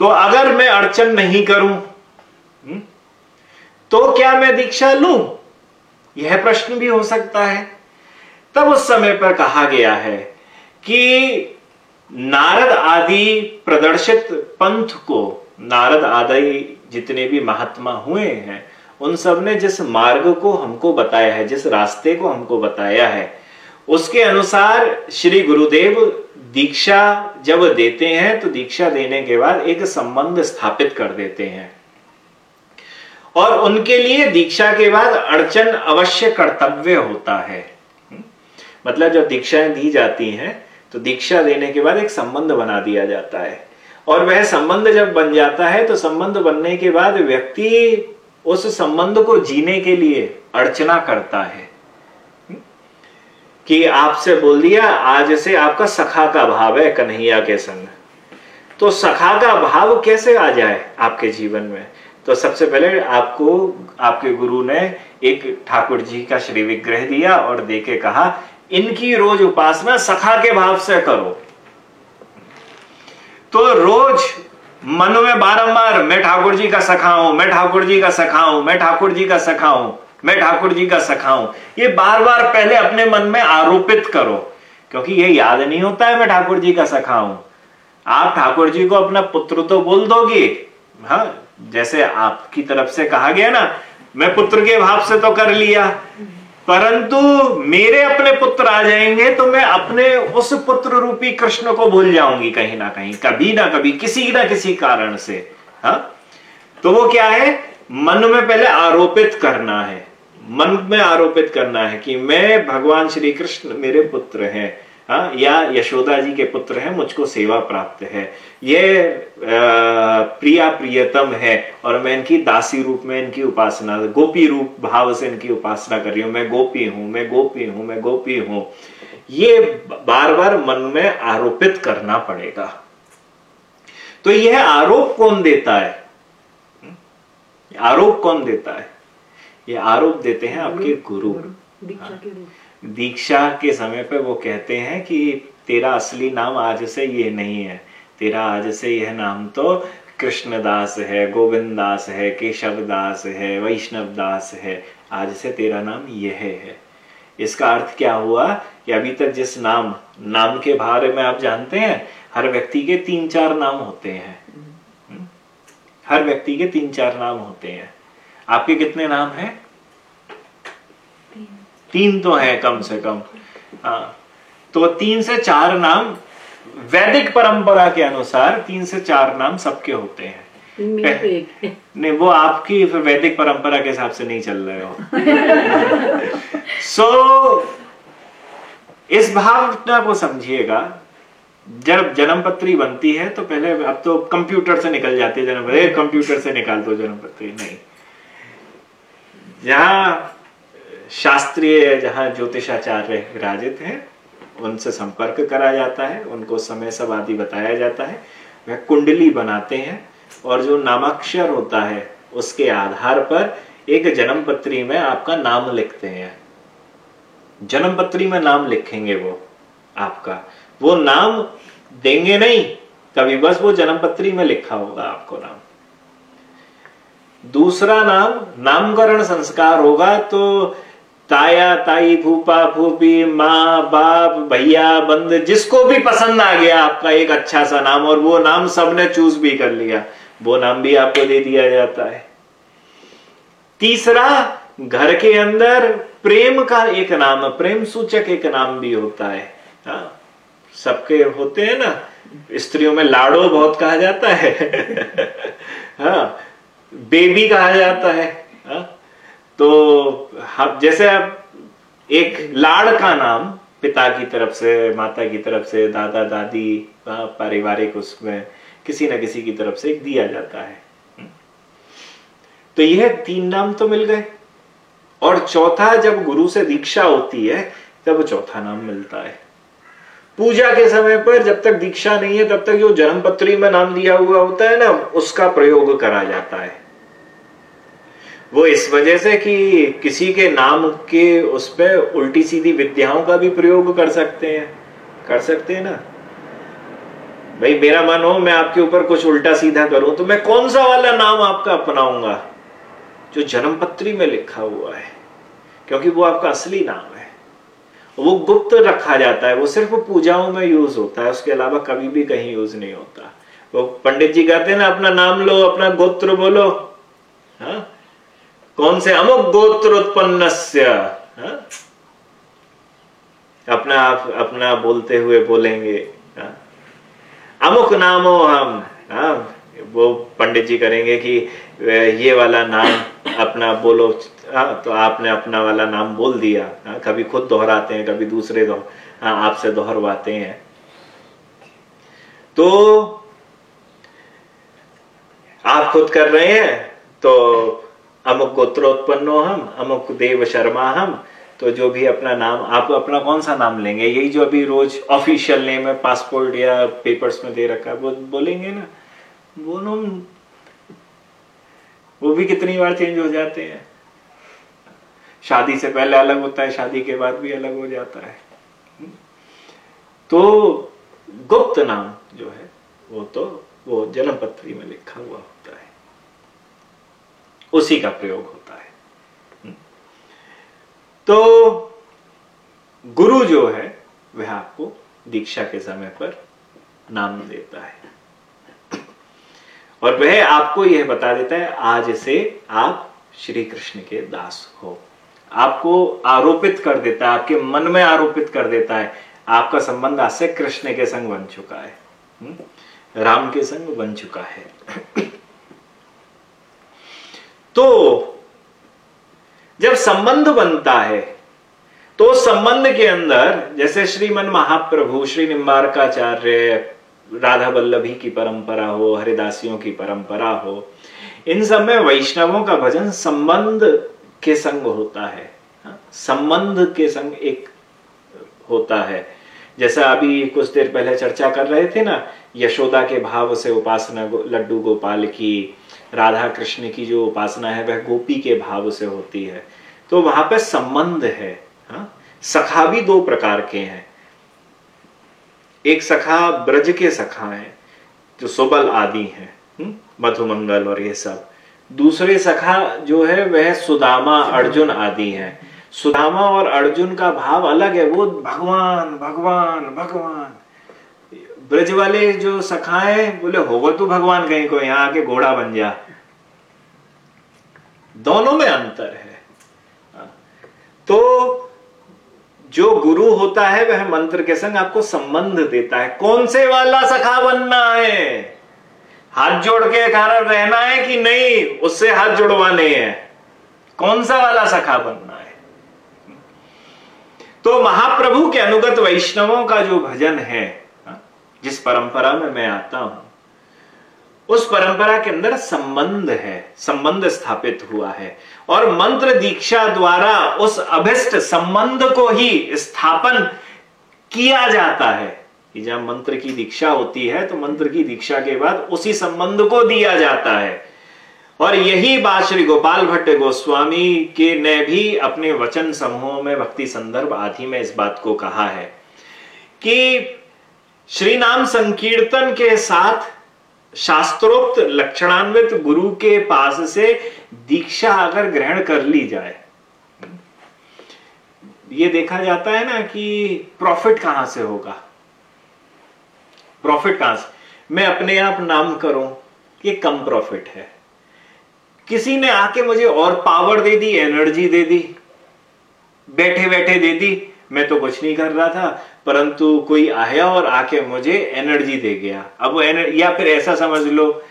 तो अगर मैं अड़चन नहीं करूँ हम्म, तो क्या मैं दीक्षा लू? यह प्रश्न भी हो सकता है। तब उस समय पर कहा गया है कि नारद आदि प्रदर्शित पंथ को नारद आदि जितने भी महात्मा हुए हैं, उन सबने जिस मार्ग को हमको बताया है, जिस रास्ते को हमको बताया है, उसके अनुसार श्री गुरुदेव दीक्षा जब देते हैं तो दीक्षा देने के बाद एक संबंध स्थापित कर देते हैं। और उनके लिए दीक्षा के बाद अड़चन अवश्य कर्तव्य होता है। मतलब जब दीक्षाएँ दी जाती हैं तो दीक्षा देने के बाद एक संबंध बना दिया जाता है। और वह संबंध जब बन जाता है तो संबंध बनने के बाद व्यक्ति उस संबंध को जीने के लिए अर्चना करता है। कि आपसे बोल दिया, आज से आपका सखा का भाव है, कन्हैया के संग। तो सखा का भाव कैसे आ जाए आपके जीवन में? तो सबसे पहले आपको, आपके गुरु ने एक ठाकुर जी का श्री विग्रह दिया और देके कहा, इनकी रोज उपासना सखा के भाव से करो। तो रोज मन में बारंबार, मैं ठाकुर जी का सखा हूँ, मैं ठाकुर जी का सखा हूँ, मैं ठाकुर जी का सखा हूँ, मैं ठाकुर जी का सखा हूँ। ये बार बार पहले अपने मन में आरोपित करो, क्योंकि ये याद नहीं होता है, मैं ठाकुर जी का सखा हूँ। आप ठाकुर जी को अपना पुत्र तो बोल दोगे। हाँ जैसे आपकी तरफ़ से कहा गया ना, मैं पुत्र के भाव से तो कर लिया परंतु मेरे अपने पुत्र आ जाएँगे तो मैं अपने उस पुत्र रूपी कृष्ण को भूल जाऊँगी कहीं ना कहीं, कभी ना कभी, किसी ना किसी कारण से। हा? तो वो क्या है? मन में पहले आरोपित करना है। मन में आरोपित करना है कि मैं भगवान श्री कृष्ण मेरे पुत्र हैं। हाँ या यशोदा जी के पुत्र हैं मुझको सेवा प्राप्त है। ये आ, प्रिया प्रियतम है और मैं इनकी दासी रूप में इनकी उपासना गोपी रूप भाव से इनकी उपासना कर रही हूँ। मैं गोपी हूँ मैं गोपी हूँ मैं गोपी हूँ। ये बार बार मन में आरोपित करना पड़ेगा। तो यह आरोप कौन देता है? आरोप कौन देता है? ये आरोप देते हैं आपके गुरु दीक्षा के रूप दीक्षा के समय पे वो कहते हैं कि तेरा असली नाम आज से ये नहीं है। तेरा आज से यह नाम तो कृष्णदास है गोविंद दास है केशव दास है वैष्णव दास है। आज से तेरा नाम यह है। इसका अर्थ क्या हुआ कि अभी तक जिस नाम नाम के बारे में आप जानते हैं हर व्यक्ति के तीन चार नाम होते हैं। हम्म? हर व्यक्ति के तीन चार नाम होते हैं। आपके कितने नाम हैं? तीन तो हैं कम से कम। हाँ तो तीन से चार नाम वैदिक परंपरा के अनुसार तीन से चार नाम सबके होते हैं। तो नहीं वो आपकी फिर वैदिक परंपरा के हिसाब से नहीं चल रहे हो। सो *laughs* so, इस भावना को समझिएगा। जब जन्म पत्री बनती है तो पहले अब तो कंप्यूटर से निकल जाती है जन्म पत्री कंप्यूटर से निकाल दो जन्म पत्री नहीं। जहाँ शास्त्रीय जहाँ ज्योतिषाचार्य विराजित हैं, उनसे संपर्क करा जाता है, उनको समय सब आदि बताया जाता है। वह कुंडली बनाते हैं और जो नामाक्षर होता है, उसके आधार पर एक जन्म पत्री में आपका नाम लिखते हैं। जन्म पत्री में नाम लिखेंगे वो आपका। वो नाम देंगे नहीं कभी बस वो जन्म पत्री में लिखा होगा आपको नाम। दूसरा नाम, नामकरण संस्कार होगा तो ताया ताई फूफा फूफी माँ, बाप, भैया, बंद, जिसको भी पसंद आ गया आपका एक अच्छा सा नाम, और वो नाम सबने चूज़ भी कर लिया। वो नाम भी आपको दे दिया जाता है। तीसरा, घर के अंदर प्रेम का एक नाम, प्रेम सूचक एक नाम भी होता है। हाँ सबके होते हैं ना, स्त्रियों में लाड़ो बहुत कहा जाता है। *laughs* हाँ बेबी कहा जाता है। हाँ तो हम जैसे अब एक लाड़ का नाम पिता की तरफ़ से, माता की तरफ़ से, दादा, दादी पारिवारिक उसमें किसी ना किसी की तरफ़ से एक दिया जाता है। तो यह तीन नाम तो मिल गए। और चौथा जब गुरु से दीक्षा होती है, तब चौथा नाम मिलता है। पूजा के समय पर जब तक दीक्षा नहीं है, तब तक जो जन्म पत्री में नाम दिया हुआ होता है ना, उसका प्रयोग करा जाता है। वो इस वजह से कि किसी के नाम के उस पर उल्टी सीधी विद्याओं का भी प्रयोग कर सकते हैं। कर सकते हैं ना? भाई, मेरा मन हो, मैं आपके ऊपर कुछ उल्टा सीधा करूँ तो मैं कौन सा वाला नाम आपका अपनाऊँगा? जो जन्म पत्री में लिखा हुआ है। क्योंकि वो आपका असली नाम है। वो गुप्त रखा जाता है, वो सिर्फ़ पूजाओं में यूज़ होता है, उसके अलावा कभी भी कहीं यूज़ नहीं होता। वो पंडित जी कहते हैं ना, अपना नाम लो, अपना गोत्र बोलो। हा? कौन से अमुक गोत्र उत्पन्न हाँ? अपना आप, अपना बोलते हुए बोलेंगे हा? अमुक नामो हम, हा? वो पंडित जी करेंगे कि ये वाला नाम अपना बोलो हाँ तो आपने अपना वाला नाम बोल दिया हाँ कभी खुद दोहराते हैं, कभी दूसरे दो आपसे दोहरवाते हैं तो आप खुद कर रहे हैं तो अमुक गोत्रोत्पन्नो हम अमुक देव शर्मा हम तो जो भी अपना नाम, आप अपना कौन सा नाम लेंगे? यही जो अभी रोज ऑफिशियल नेम है पासपोर्ट या पेपर्स में दे रखा है, वो बोलेंगे ना। वो नाम, वो भी कितनी बार चेंज हो जाते हैं। शादी से पहले अलग होता है, शादी के बाद भी अलग हो जाता है। तो गुप्त नाम जो है, वो तो वो जन्म पत्री में लिखा हुआ है। उसी का प्रयोग होता है। तो गुरु जो है, वह आपको दीक्षा के समय पर नाम देता है। और वह आपको यह बता देता है, आज से आप श्री कृष्ण के दास हो। आपको आरोपित कर देता है, आपके मन में आरोपित कर देता है, आपका संबंध आज से कृष्ण के संग बन चुका है। हम्म? राम के संग बन चुका है। तो जब संबंध बनता है तो संबंध के अंदर जैसे श्रीमन महाप्रभु श्री निम्बारकाचार्य राधा वल्लभी की परंपरा हो हरिदासियों की परंपरा हो इन सब में वैष्णवों का भजन संबंध के संग होता है। हाँ, संबंध के संग एक होता है। जैसा अभी कुछ देर पहले चर्चा कर रहे थे ना यशोदा के भाव से उपासना लड्डू गोपाल की राधा कृष्ण की जो उपासना है, वह गोपी के भाव से होती है। तो वहाँ पर संबंध है, हा? सखा भी दो प्रकार के हैं। एक सखा ब्रज के सखा है, जो सुबल आदि हैं हम्म? मधुमंगल और ये सब। दूसरे सखा जो है, वह सुदामा, अर्जुन आदि हैं। सुदामा और अर्जुन का भाव अलग है, वो भगवान भगवान भगवान। ब्रज वाले जो सखाए बोले, होगा तू भगवान कहीं को, यहाँ आके घोड़ा बन जा। दोनों में अंतर है। तो जो गुरु होता है, वह मंत्र के संग आपको संबंध देता है। कौन से वाला सखा बनना है? हाथ जोड़ के कारण रहना है कि नहीं, उससे हाथ जुड़वाने हैं। कौन सा वाला सखा बनना है? तो महाप्रभु के अनुगत वैष्णवों का जो भजन है जिस परंपरा में मैं आता हूँ, उस परंपरा के अंदर संबंध है, संबंध स्थापित हुआ है। और मंत्र दीक्षा द्वारा उस अभिष्ट संबंध को ही स्थापन किया जाता है। कि जब मंत्र की दीक्षा होती है तो मंत्र की दीक्षा के बाद उसी संबंध को दिया जाता है। और यही बात श्री गोपाल भट्ट गोस्वामी के ने भी अपने वचन समूहों में, भक्ति संदर्भ आदि में इस बात को कहा है कि श्री नाम संकीर्तन के साथ शास्त्रोक्त लक्षणान्वित गुरु के पास से दीक्षा अगर ग्रहण कर ली जाए। ये देखा जाता है ना कि प्रॉफिट कहाँ से होगा? प्रॉफिट कहाँ से? मैं अपने आप नाम करूँ, ये कम प्रॉफिट है। किसी ने आके मुझे और पावर दे दी एनर्जी दे दी बैठे बैठे दे दी मैं तो कुछ नहीं कर रहा था, परंतु कोई आया और आके मुझे एनर्जी दे गया। अब वो एनर्जी या फिर ऐसा समझ लो,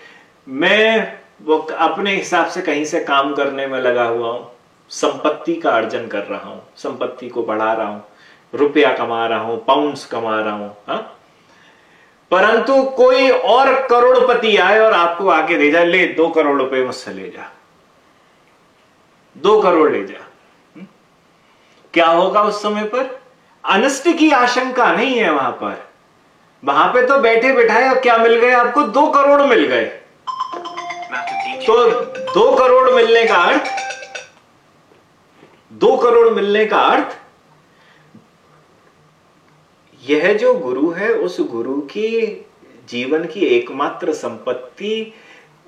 मैं वो अपने हिसाब से कहीं से काम करने में लगा हुआ हूँ, संपत्ति का अर्जन कर रहा हूँ, संपत्ति को बढ़ा रहा हूँ, रुपया कमा रहा हूँ पाउंड्स कमा रहा हूँ, हा? परंतु कोई और करोड़पति आए और आपको आके दे जाए, ले, दो करोड़ रुपए मुझसे ले जा। दो करोड़ ले जा। क्या होगा उस समय पर? अनिष्ट की आशंका नहीं है वहाँ पर। वहाँ पे तो बैठे बैठाए अब क्या मिल गए? आपको दो करोड़ मिल गए। तो दो करोड़ मिलने का अर्थ, दो करोड़ मिलने का अर्थ, यह जो गुरु है, उस गुरु की जीवन की एकमात्र संपत्ति,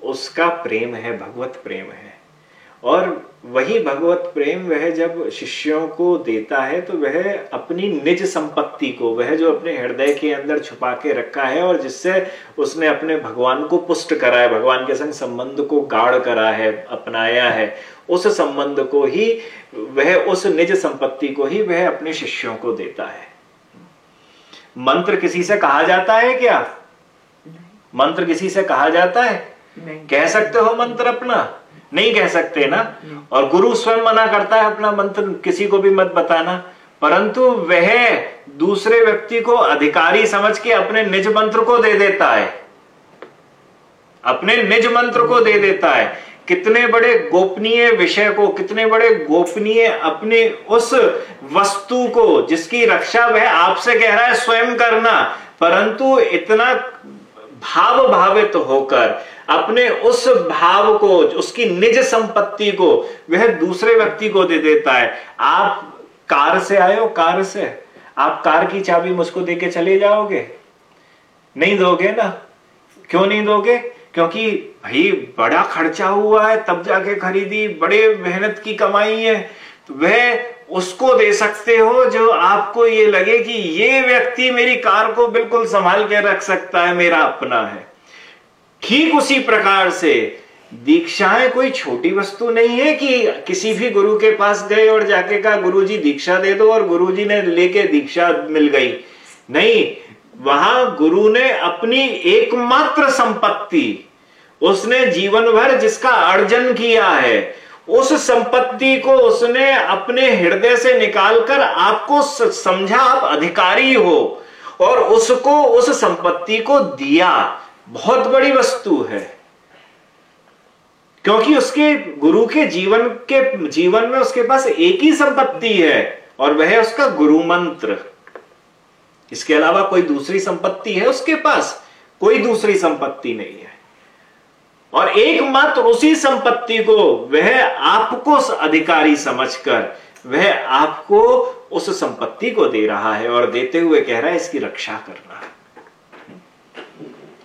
उसका प्रेम है, भगवत प्रेम है। और वही भगवत प्रेम वह जब शिष्यों को देता है तो वह अपनी निज संपत्ति को वह जो अपने हृदय के अंदर छुपा के रखा है और जिससे उसने अपने भगवान को पुष्ट करा है भगवान के संग संबंध को गाढ़ करा है अपनाया है उस संबंध को ही वह उस निज संपत्ति को ही वह अपने शिष्यों को देता है। मंत्र किसी से कहा जाता है क्या? मंत्र किसी से कहा जाता है? कह सकते हो मंत्र अपना? नहीं कह सकते ना। और गुरु स्वयं मना करता है अपना मंत्र, किसी को भी मत बताना। परंतु वह दूसरे व्यक्ति को अधिकारी समझ के अपने निज मंत्र को दे देता है। अपने निज मंत्र को दे देता है। कितने बड़े गोपनीय विषय को, कितने बड़े गोपनीय अपने उस वस्तु को जिसकी रक्षा वह आपसे कह रहा है, स्वयं करना। परंतु इतना भाव भावित होकर अपने उस भाव को, उसकी निज संपत्ति को वह दूसरे व्यक्ति को दे देता है। आप कार से आए हो, कार से? आप कार की चाबी मुझको देके चले जाओगे? नहीं दोगे ना? क्यों नहीं दोगे? क्योंकि भाई, बड़ा खर्चा हुआ है, तब जाके खरीदी, बड़े मेहनत की कमाई है। तो वह उसको दे सकते हो जो आपको ये लगे कि ये व्यक्ति मेरी कार को बिल्कुल संभाल के रख सकता है, मेरा अपना है। ठीक उसी प्रकार से दीक्षाएँ कोई छोटी वस्तु नहीं है कि किसी भी गुरु के पास गए और जाके कहा गुरु जी दीक्षा दे दो, और गुरु जी ने लेके दीक्षा मिल गई। नहीं, वहाँ गुरु ने अपनी एकमात्र संपत्ति, उसने जीवन भर जिसका अर्जन किया है उस संपत्ति को उसने अपने हृदय से निकालकर आपको समझा, आप अधिकारी हो, और उसको, उस संपत्ति को दिया। बहुत बड़ी वस्तु है। क्योंकि उसके गुरु के जीवन के, जीवन में उसके पास एक ही संपत्ति है, और वह है उसका गुरु मंत्र इसके अलावा कोई दूसरी संपत्ति है उसके पास? कोई दूसरी संपत्ति नहीं है। और एकमात्र उसी संपत्ति को वह आपको अधिकारी समझकर वह आपको उस संपत्ति को दे रहा है और देते हुए कह रहा है इसकी रक्षा करना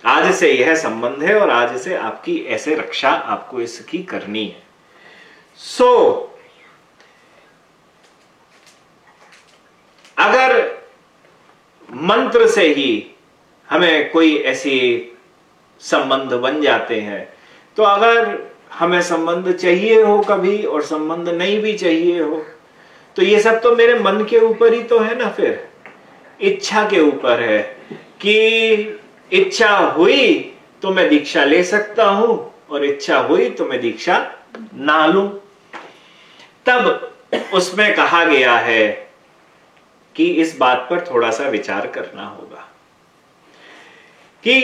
आज से यह संबंध है और आज से आपकी ऐसे रक्षा आपको इसकी करनी है। सो so, अगर मंत्र से ही हमें कोई ऐसी संबंध बन जाते हैं तो अगर हमें संबंध चाहिए हो कभी और संबंध नहीं भी चाहिए हो तो ये सब तो मेरे मन के ऊपर ही तो है ना फिर। इच्छा के ऊपर है कि इच्छा हुई तो मैं दीक्षा ले सकता हूँ और इच्छा हुई तो मैं दीक्षा ना लू। तब उसमें कहा गया है कि इस बात पर थोड़ा सा विचार करना होगा। कि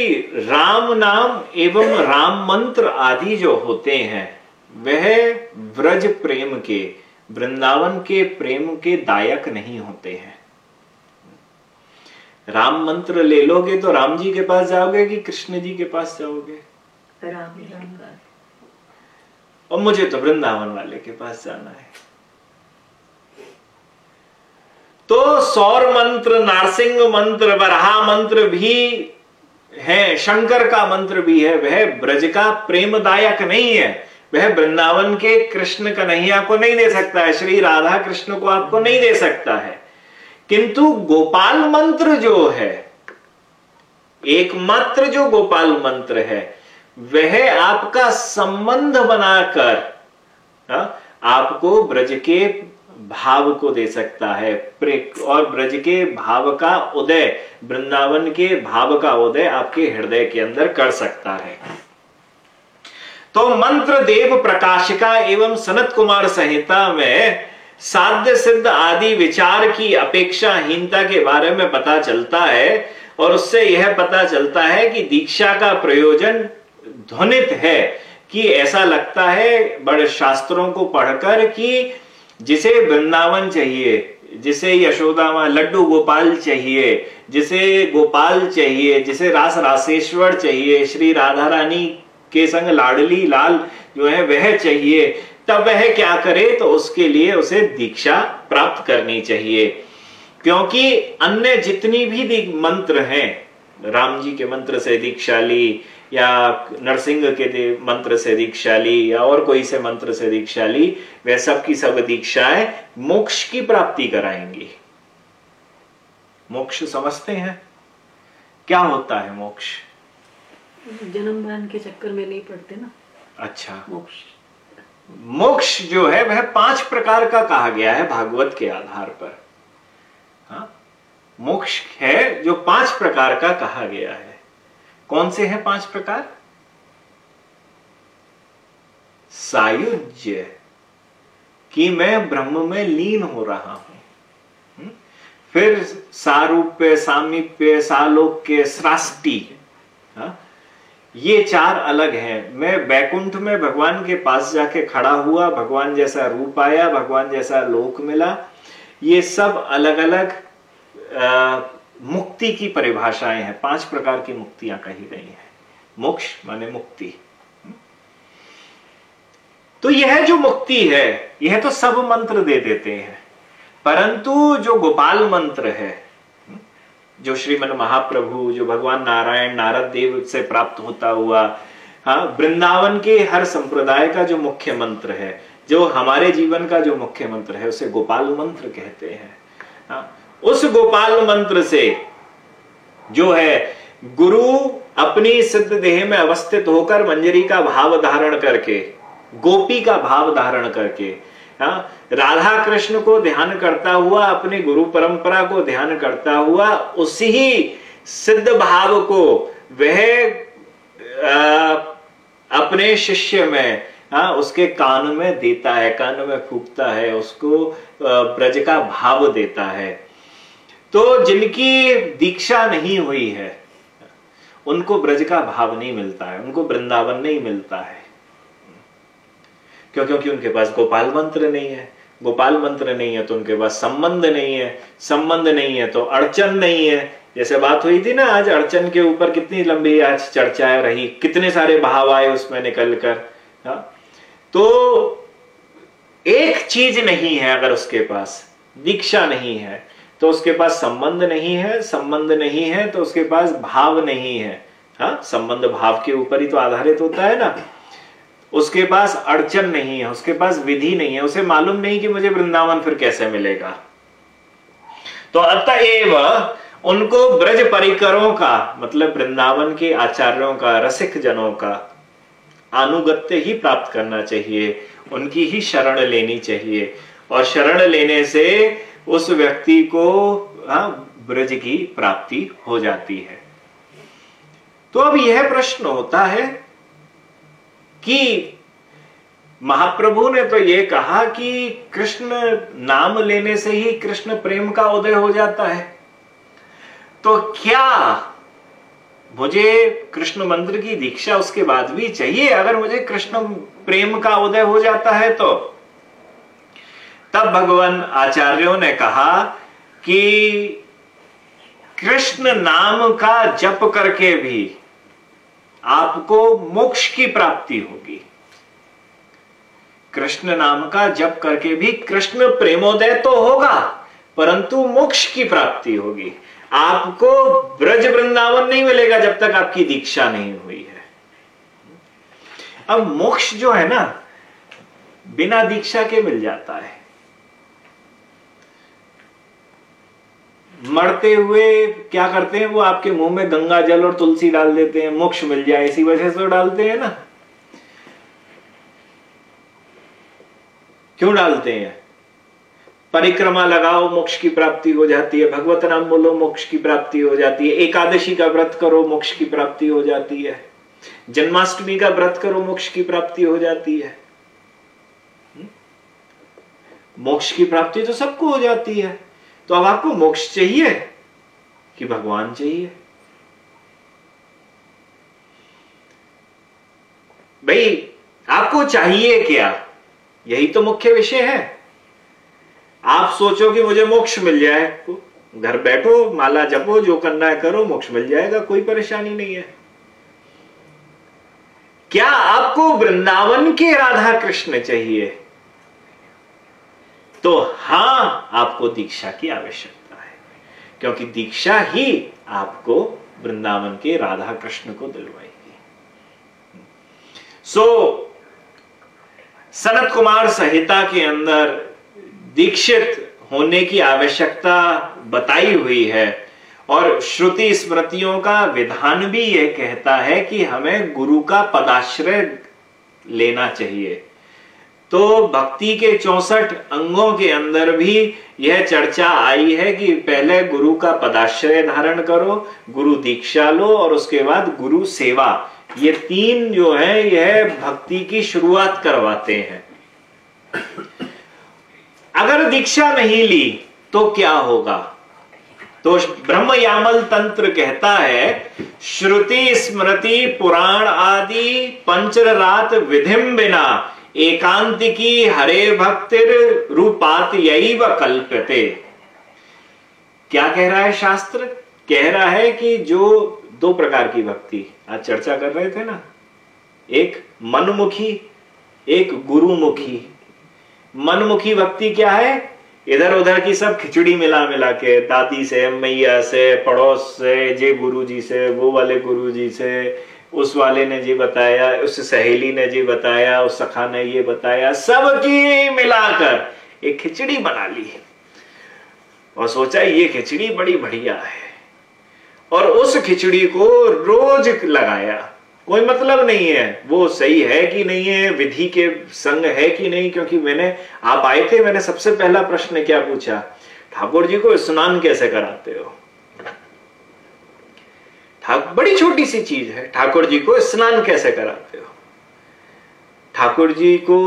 राम नाम एवं राम मंत्र आदि जो होते हैं वह व्रज प्रेम के वृंदावन के प्रेम के दायक नहीं होते हैं। राम मंत्र ले लोगे तो राम जी के पास जाओगे कि कृष्ण जी के पास जाओगे? राम राम और मुझे तो वृंदावन वाले के पास जाना है। तो सौर मंत्र नारसिंह मंत्र वरहा मंत्र भी है शंकर का मंत्र भी है वह ब्रज का प्रेमदायक नहीं है। वह वृंदावन के कृष्ण कन्हैया को नहीं दे सकता है श्री राधा कृष्ण को आपको नहीं दे सकता है। किंतु गोपाल मंत्र जो है एकमात्र जो गोपाल मंत्र है वह आपका संबंध बनाकर हाँ, आपको ब्रज के भाव को दे सकता है। प्रेक और ब्रज के भाव का उदय, वृंदावन के भाव का उदय आपके हृदय के अंदर कर सकता है। तो मंत्र देव प्रकाशिका एवं सनत कुमार संहिता में साध्य सिद्ध आदि विचार की अपेक्षाहीनता के बारे में पता चलता है और उससे यह पता चलता है कि दीक्षा का प्रयोजन ध्वनित है कि ऐसा लगता है, बड़े शास्त्रों को पढ़कर कि जिसे वृंदावन चाहिए, जिसे यशोदा माँ लड्डू गोपाल चाहिए, जिसे गोपाल चाहिए, जिसे रास रासेश्वर चाहिए, श्री राधा रानी के संग लाडली लाल जो है वह चाहिए, तब वह क्या करे तो उसके लिए उसे दीक्षा प्राप्त करनी चाहिए। क्योंकि अन्य जितनी भी मंत्र हैं, राम जी के मंत्र से दीक्षा ली या नरसिंह के मंत्र से दीक्षा ली या और कोई से मंत्र से दीक्षा ली वह सब की सब दीक्षाएँ मोक्ष की प्राप्ति कराएँगी। मोक्ष समझते हैं? क्या होता है मोक्ष? जन्म मरण के चक्कर में नहीं पड़ते ना। अच्छा। मोक्ष। मोक्ष जो है वह पाँच प्रकार का कहा गया है भागवत के आधार पर। हा? मोक्ष है जो पाँच प्रकार का कहा गया है। कौन से हैं पाँच प्रकार? सायुज्य। कि मैं ब्रह्म में लीन हो रहा हूँ। हम्म? फिर सारूप्य, सामीप्य, सालोक्य, सृष्टि। हाँ? ये चार अलग हैं। मैं बैकुंठ में भगवान के पास जाके खड़ा हुआ, भगवान जैसा रूप आया, भगवान जैसा लोक मिला। ये सब अलग अलग मुक्ति की परिभाषाएँ हैं। पाँच प्रकार की मुक्तियाँ कही गई हैं। मोक्ष माने मुक्ति। तो यह जो मुक्ति है, यह तो सब मंत्र दे देते हैं। परंतु जो गोपाल मंत्र है, जो श्रीमन महाप्रभु, जो भगवान नारायण, नारद देव से प्राप्त होता हुआ हाँ वृंदावन के हर संप्रदाय का जो मुख्य मंत्र है, जो हमारे जीवन का जो मुख्य मंत्र है, उसे गोपाल मंत्र कहते हैं। हाँ उस गोपाल मंत्र से जो है, गुरु अपनी सिद्ध देह में अवस्थित होकर मंजरी का भाव धारण करके, गोपी का भाव धारण करके हाँ राधा कृष्ण को ध्यान करता हुआ, अपने गुरु परंपरा को ध्यान करता हुआ, उसी ही सिद्ध भाव को वह अपने शिष्य में हाँ उसके कान में देता है, कान में फूकता है, उसको ब्रज का भाव देता है। तो जिनकी दीक्षा नहीं हुई है, उनको ब्रज का भाव नहीं मिलता है, उनको वृंदावन नहीं मिलता है। क्यों? क्योंकि उनके पास गोपाल मंत्र नहीं है। गोपाल मंत्र नहीं है तो उनके पास संबंध नहीं है। संबंध नहीं है तो अड़चन नहीं है। जैसे बात हुई थी ना, आज अड़चन के ऊपर कितनी लंबी आज चर्चा रही, कितने सारे भाव आए उसमें निकल कर हा? तो एक चीज़ नहीं है अगर उसके पास, दीक्षा नहीं है। तो उसके पास संबंध नहीं है, संबंध नहीं है तो उसके पास भाव नहीं है। हा? संबंध भाव के ऊपर ही तो आधारित होता है ना। उसके पास अड़चन नहीं है, उसके पास विधि नहीं है, उसे मालूम नहीं कि मुझे वृंदावन फिर कैसे मिलेगा। तो अतएव उनको ब्रज परिकरों का मतलब वृंदावन के आचार्यों का, रसिक जनों का अनुगत्य ही प्राप्त करना चाहिए, उनकी ही शरण लेनी चाहिए। और शरण लेने से उस व्यक्ति को हाँ, ब्रज की प्राप्ति हो जाती है। तो अब यह प्रश्न होता है कि महाप्रभु ने तो यह कहा कि कृष्ण नाम लेने से ही कृष्ण प्रेम का उदय हो जाता है। तो क्या मुझे कृष्ण मंत्र की दीक्षा उसके बाद भी चाहिए? अगर मुझे कृष्ण प्रेम का उदय हो जाता है तो तब भगवान आचार्यों ने कहा कि कृष्ण नाम का जप करके भी आपको मोक्ष की प्राप्ति होगी। कृष्ण नाम का जप करके भी कृष्ण प्रेमोदय तो होगा, परंतु मोक्ष की प्राप्ति होगी। आपको ब्रज वृंदावन नहीं मिलेगा जब तक आपकी दीक्षा नहीं हुई है। अब मोक्ष जो है ना, बिना दीक्षा के मिल जाता है। मरते हुए क्या करते हैं, वो आपके मुँह में गंगा जल और तुलसी डाल देते हैं, मोक्ष मिल जाए, इसी वजह से डालते हैं ना। क्यों डालते हैं? परिक्रमा लगाओ, मोक्ष की प्राप्ति हो जाती है, भगवत नाम बोलो, मोक्ष की प्राप्ति हो जाती है, एकादशी का व्रत करो, मोक्ष की प्राप्ति हो जाती है, जन्माष्टमी का व्रत करो, मोक्ष की प्राप्ति हो जाती है। हम्म? मोक्ष की प्राप्ति तो सबको हो जाती है। तो अब आपको मोक्ष चाहिए कि भगवान चाहिए। भाई, आपको चाहिए क्या? यही तो मुख्य विषय है। आप सोचो कि मुझे मोक्ष मिल जाए। घर बैठो, माला जपो, जो करना है करो, मोक्ष मिल जाएगा, कोई परेशानी नहीं है। क्या आपको वृंदावन के राधा कृष्ण चाहिए? तो हाँ आपको दीक्षा की आवश्यकता है। क्योंकि दीक्षा ही आपको वृंदावन के राधा कृष्ण को दिलवाएगी। सो so, सनत कुमार संहिता के अंदर दीक्षित होने की आवश्यकता बताई हुई है और श्रुति स्मृतियों का विधान भी यह कहता है कि हमें गुरु का पदाश्रय लेना चाहिए। तो भक्ति के चौसठ अंगों के अंदर भी यह चर्चा आई है कि पहले गुरु का पदाश्रय धारण करो, गुरु दीक्षा लो और उसके बाद गुरु सेवा। ये तीन जो है, यह भक्ति की शुरुआत करवाते हैं। अगर दीक्षा नहीं ली तो क्या होगा? तो ब्रह्म यामल तंत्र कहता है, श्रुति स्मृति पुराण आदि पंचर रात विधिम बिना एकांतिकी हरे भक्तिर रूपात यही व कल्पते क्या कह रहा है शास्त्र? कह रहा है कि जो दो प्रकार की भक्ति, आज चर्चा कर रहे थे ना? एक मनमुखी, एक गुरुमुखी। मनमुखी भक्ति क्या है? इधर उधर की सब खिचड़ी मिला मिला के दादी से, मैया से, पड़ोस से, जे गुरु जी से, वो वाले गुरु जी से उस वाले ने जी बताया, उस सहेली ने जी बताया, उस सखा ने ये बताया, सबकी मिलाकर एक खिचड़ी बना ली और सोचा ये खिचड़ी बड़ी बढ़िया है। और उस खिचड़ी को रोज लगाया। कोई मतलब नहीं है। वो सही है कि नहीं है? विधि के संग है कि नहीं? क्योंकि मैंने, आप आए थे, मैंने सबसे पहला प्रश्न क्या पूछा? ठाकुर जी को स्नान कैसे कराते हो? बड़ी छोटी सी चीज़ है। ठाकुर जी को स्नान कैसे कराते हो? ठाकुर जी को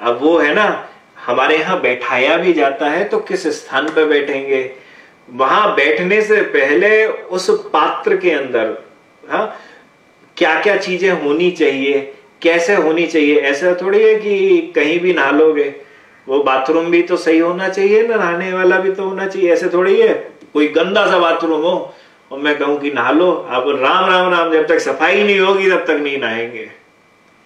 अब वो है ना, हमारे यहाँ बैठाया भी जाता है तो किस स्थान पर बैठेंगे? वहाँ बैठने से पहले उस पात्र के अंदर, हा? क्या क्या चीज़ें होनी चाहिए? कैसे होनी चाहिए? ऐसा थोड़ी है कि कहीं भी नहा लोगे। वो बाथरूम भी तो सही होना चाहिए ना नहाने वाला भी तो होना चाहिए। ऐसे थोड़ी है, कोई गंदा सा बाथरूम हो और मैं कहूँ कि नहा लो आप राम राम राम, जब तक सफ़ाई नहीं होगी, तब तक नहीं नहाएँगे।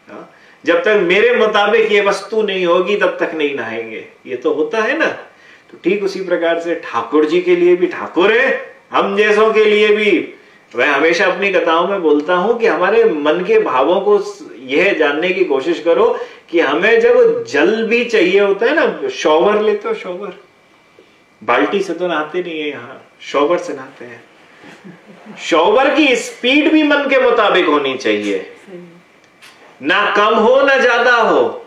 हाँ? जब तक मेरे मुताबिक ये वस्तु नहीं होगी, तब तक नहीं नहाएँगे। ये तो होता है ना। तो ठीक उसी प्रकार से ठाकुर जी के लिए भी, ठाकुर है, हम जैसों के लिए भी। मैं हमेशा अपनी कथाओं में बोलता हूँ कि हमारे मन के भावों को यह जानने की कोशिश करो कि हमें जब जल भी चाहिए होता है ना, शॉवर लेते हो, शॉवर। बाल्टी से तो नहाते नहीं है यहाँ, शॉवर से नहाते हैं। शॉवर की स्पीड भी मन के मुताबिक होनी चाहिए। ना कम हो, ना ज़्यादा हो।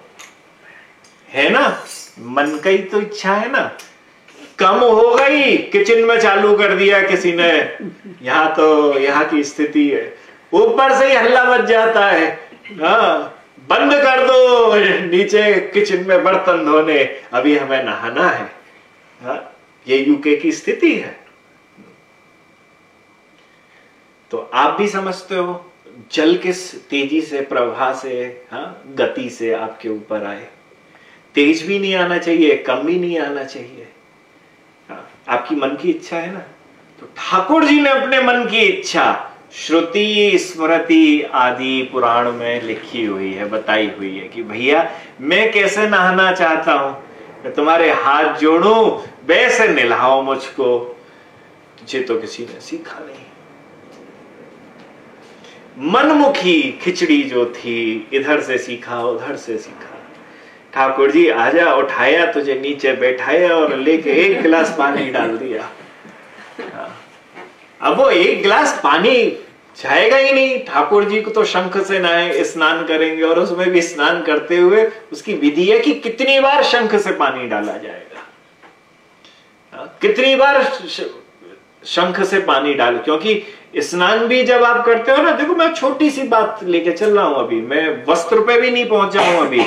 है ना? मन का ही तो इच्छा है ना। कम हो गई, किचन में चालू कर दिया किसी ने। यहाँ तो यहाँ की स्थिति है। ऊपर से ही हल्ला मच जाता है। हाँ बंद कर दो, नीचे किचन में बर्तन धोने। अभी हमें नहाना है। हाँ ये यूके की स्थिति है। तो आप भी समझते हो जल किस तेज़ी से प्रवाह से हाँ गति से आपके ऊपर आए। तेज भी नहीं आना चाहिए कम भी नहीं आना चाहिए। हाँ, आपकी मन की इच्छा है ना? तो ठाकुर जी ने अपने मन की इच्छा श्रुति स्मृति आदि पुराण में लिखी हुई है बताई हुई है कि भैया मैं कैसे नहाना चाहता हूँ? मैं तुम्हारे हाथ जोड़ू वैसे निलाओ मुझको। तुझे तो किसी ने सीखा नहीं। मनमुखी खिचड़ी जो थी इधर से सीखा उधर से सीखा। ठाकुर जी आजा उठाया तुझे नीचे बैठाया और लेके एक गिलास पानी डाल दिया। हाँ। अब वो एक गिलास पानी जाएगा ही नहीं। ठाकुर जी को तो शंख से नहाए स्नान करेंगे और उसमें भी स्नान करते हुए उसकी विधि है कि कितनी बार शंख से पानी डाला जाएगा। हाँ, कितनी बार शंख से पानी डाल क्योंकि स्नान भी जब आप करते हो ना, देखो मैं छोटी सी बात लेके चल रहा हूँ अभी। मैं वस्त्र पे भी नहीं पहुँचा हूँ अभी।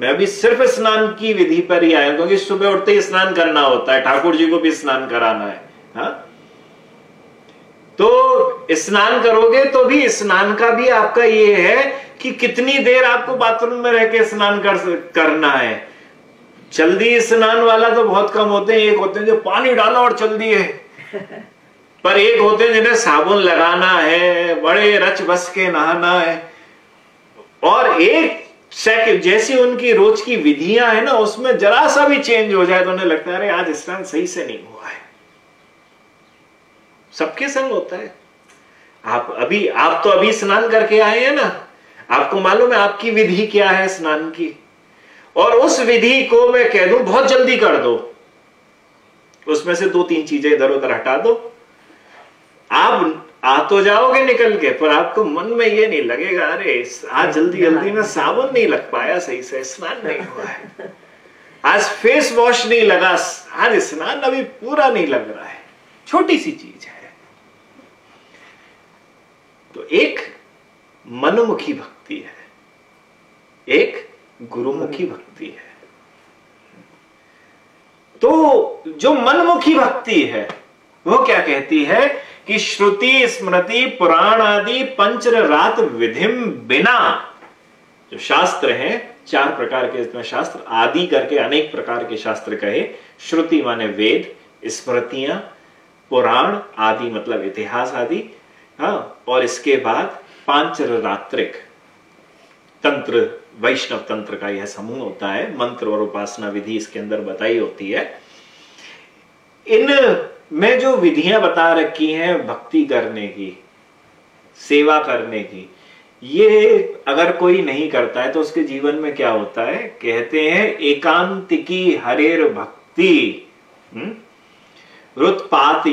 मैं अभी सिर्फ़ स्नान की विधि पर ही आया क्योंकि सुबह उठते ही स्नान करना होता है। ठाकुर जी को भी स्नान कराना है, हा? तो स्नान करोगे तो भी स्नान का भी आपका ये है कि कितनी देर आपको बाथरूम में रह के स्नान कर करना है। जल्दी स्नान वाला तो बहुत कम होते हैं, एक होते हैं जो पानी डालो और चल दिए *laughs* पर एक होते हैं जिन्हें साबुन लगाना है, बड़े रच बस के नहाना है। और एक सेकंड जैसी उनकी रोज की विधियाँ है ना, उसमें जरा सा भी चेंज हो जाए तो उन्हें लगता है, अरे, आज स्नान सही से नहीं हुआ है। सबके संग होता है। आप अभी, आप तो अभी स्नान करके आए हैं ना। आपको मालूम है आपकी विधि क्या है स्नान की? और उस विधि को मैं कह दूँ, बहुत जल्दी कर दो। उसमें से दो तीन चीज़ें इधर उधर हटा दो। आप आ तो जाओगे निकल के, पर आपको मन में ये नहीं लगेगा, अरे, आज जल्दी जल्दी में साबुन नहीं लग पाया, सही से स्नान नहीं हुआ है। आज फेस वॉश नहीं लगा, आज स्नान अभी पूरा नहीं लग रहा है। छोटी सी चीज़ है। तो एक मनमुखी भक्ति है। एक गुरुमुखी भक्ति है। तो जो मनमुखी भक्ति है, वो क्या कहती है? कि श्रुति, स्मृति, पुराण आदि पंचर रात विधिम बिना। जो शास्त्र हैं, चार प्रकार के इसमें शास्त्र, आदि करके अनेक प्रकार के शास्त्र कहे। श्रुति माने वेद, स्मृतियाँ, पुराण आदि मतलब इतिहास आदि। हाँ और इसके बाद पांचर रात्रिक तंत्र, वैष्णव तंत्र का यह समूह होता है। मंत्र और उपासना विधि इसके अंदर बताई होती है। इन मैं जो विधियाँ बता रखी हैं भक्ति करने की, सेवा करने की, ये अगर कोई नहीं करता है तो उसके जीवन में क्या होता है? कहते हैं, एकांतिकी हरेर भक्ति। रुत्पाती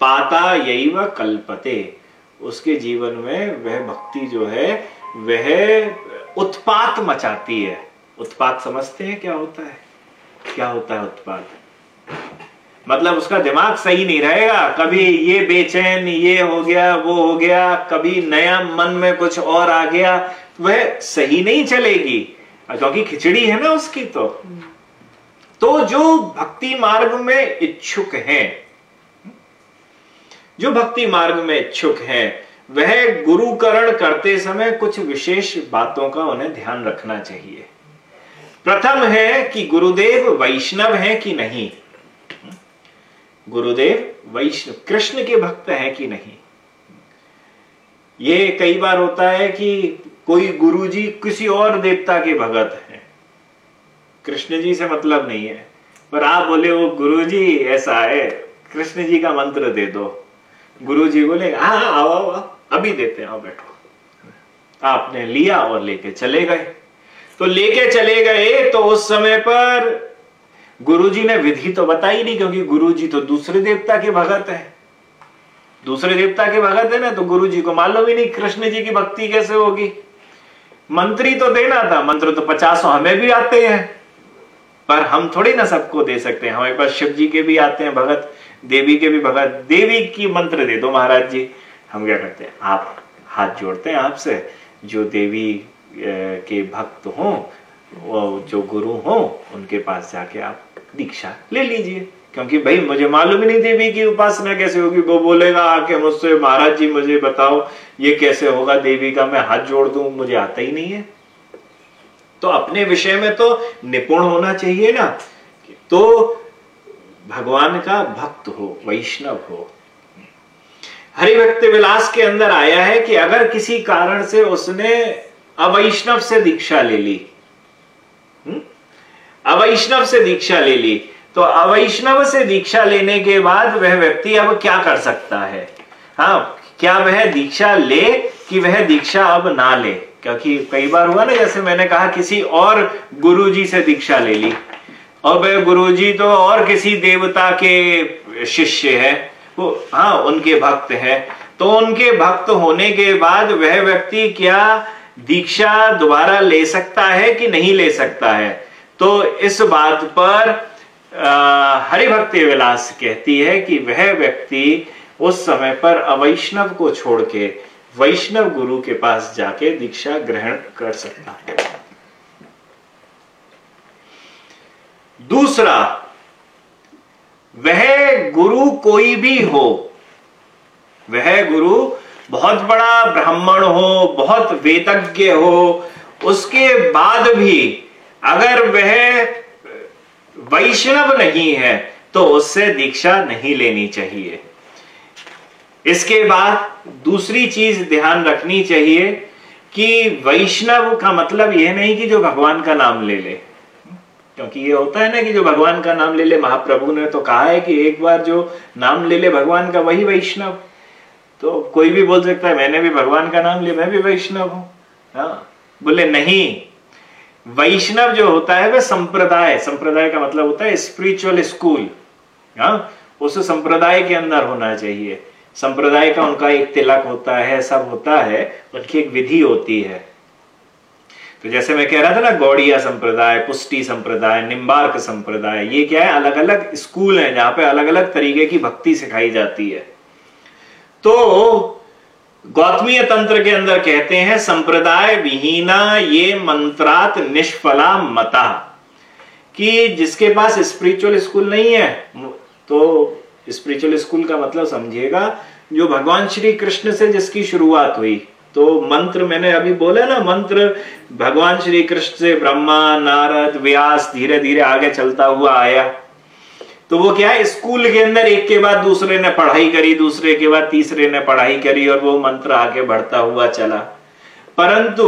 पाता यही व कल्पते। उसके जीवन में वह भक्ति जो है, वह उत्पात मचाती है। उत्पात समझते हैं क्या होता है? क्या होता है उत्पात? मतलब उसका दिमाग सही नहीं रहेगा। कभी ये बेचैन, ये हो गया, वो हो गया, कभी नया मन में कुछ और आ गया, वह सही नहीं चलेगी। क्योंकि खिचड़ी है ना उसकी तो। तो जो भक्ति मार्ग में इच्छुक हैं, जो भक्ति मार्ग में इच्छुक हैं, वह गुरुकरण करते समय कुछ विशेष बातों का उन्हें ध्यान रखना चाहिए। प्रथम है कि गुरुदेव वैष्णव है कि नहीं? गुरुदेव, वैष्णव, कृष्ण के भक्त हैं कि नहीं? ये कई बार होता है कि कोई गुरुजी किसी और देवता के भगत हैं। कृष्ण जी से मतलब नहीं है। पर आप बोले वो गुरुजी, ऐसा है। कृष्ण जी का मंत्र दे दो। गुरु जी बोले हाँ हाँ आओ आओ, अभी देते हैं, आओ, बैठो। आपने लिया और लेके चले गए। तो लेके चले गए तो उस समय पर गुरुजी ने विधि तो बताई नहीं, क्योंकि गुरुजी तो दूसरे देवता के भगत है। दूसरे देवता के भगत है ना तो गुरुजी को मालूम ही नहीं कृष्ण जी की भक्ति कैसे होगी। मंत्री तो देना था, मंत्र तो पचासों हमें भी आते हैं। पर हम थोड़ी ना सबको दे सकते हैं। हमारे पास शिव जी के भी आते हैं भगत, देवी के भी भगत। देवी की मंत्र दे दो महाराज जी। हम क्या करते हैं? आप हाथ जोड़ते हैं आपसे। जो देवी के भक्त हो जो गुरु हो, उनके पास जाके आप दीक्षा ले लीजिए। क्योंकि भाई, मुझे मालूम ही नहीं थी देवी की उपासना कैसे होगी। वो बोलेगा आके मुझसे, महाराज जी, मुझे बताओ, ये कैसे होगा? देवी का मैं हाथ जोड़ दू, मुझे आता ही नहीं है। तो अपने विषय में तो निपुण होना चाहिए ना। तो भगवान का भक्त हो, वैष्णव हो। हरिभक्त विलास के अंदर आया है कि अगर किसी कारण से उसने अवैष्णव से दीक्षा ले ली? अवैष्णव से दीक्षा ले ली। तो अवैष्णव से दीक्षा लेने के बाद वह व्यक्ति अब क्या कर सकता है? हाँ क्या वह दीक्षा ले कि वह दीक्षा अब ना ले? क्योंकि कई बार हुआ ना, जैसे मैंने कहा, किसी और गुरुजी से दीक्षा ले ली। और वह गुरुजी तो और किसी देवता के शिष्य है, वो हाँ उनके भक्त है। तो उनके भक्त होने के बाद वह व्यक्ति क्या दीक्षा दोबारा ले सकता है कि नहीं ले सकता है? तो इस बात पर हरिभक्ति विलास कहती है कि वह व्यक्ति उस समय पर अवैष्णव को छोड़ के, वैष्णव गुरु के पास जाके दीक्षा ग्रहण कर सकता है। दूसरा, वह गुरु कोई भी हो, वह गुरु बहुत बड़ा ब्राह्मण हो, बहुत वेदज्ञ हो, उसके बाद भी अगर वह वैष्णव नहीं है तो उससे दीक्षा नहीं लेनी चाहिए। इसके बाद दूसरी चीज़ ध्यान रखनी चाहिए कि वैष्णव का मतलब यह नहीं कि जो भगवान का नाम ले ले। क्योंकि ये होता है ना कि जो भगवान का नाम ले ले, महाप्रभु ने तो कहा है कि एक बार जो नाम ले ले भगवान का, वही वैष्णव। तो कोई भी बोल सकता है, मैंने भी भगवान का नाम लिया मैं भी वैष्णव हूँ। हाँ बोले, नहीं वैष्णव जो होता है, वह संप्रदाय संप्रदाय का मतलब होता है स्पिरिचुअल स्कूल हाँ? उस संप्रदाय के अंदर होना चाहिए। संप्रदाय का उनका एक तिलक होता है, सब होता है, उनकी एक विधि होती है। तो जैसे मैं कह रहा था ना, गौड़िया संप्रदाय पुष्टि संप्रदाय निम्बार्क संप्रदाय, ये क्या है? अलग अलग स्कूल है, जहाँ पे अलग अलग तरीके की भक्ति सिखाई जाती है। तो गौतमीय तंत्र के अंदर कहते हैं, संप्रदाय विहीना ये मंत्रात निष्फला मता। कि जिसके पास स्पिरिचुअल स्कूल नहीं है तो स्पिरिचुअल स्कूल का मतलब समझिएगा, जो भगवान श्री कृष्ण से जिसकी शुरुआत हुई। तो मंत्र मैंने अभी बोला ना, मंत्र भगवान श्री कृष्ण से ब्रह्मा, नारद, व्यास धीरे धीरे आगे चलता हुआ आया। तो वो क्या है? स्कूल के अंदर एक के बाद दूसरे ने पढ़ाई करी, दूसरे के बाद तीसरे ने पढ़ाई करी और वो मंत्र आगे बढ़ता हुआ चला। परंतु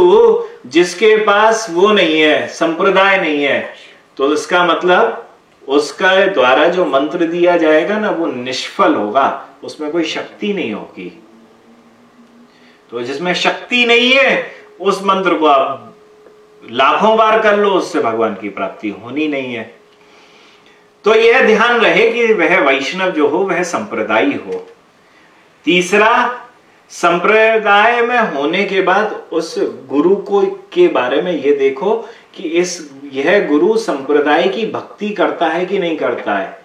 जिसके पास वो नहीं है, संप्रदाय नहीं है तो इसका मतलब उसका द्वारा जो मंत्र दिया जाएगा ना, वो निष्फल होगा। उसमें कोई शक्ति नहीं होगी। तो जिसमें शक्ति नहीं है, उस मंत्र को आप लाखों बार कर लो, उससे भगवान की प्राप्ति होनी नहीं है। तो यह ध्यान रहे कि वह वैष्णव जो हो, वह संप्रदायी हो। तीसरा, संप्रदाय में होने के बाद उस गुरु को के बारे में यह देखो कि इस, यह गुरु संप्रदाय की भक्ति करता है कि नहीं करता है।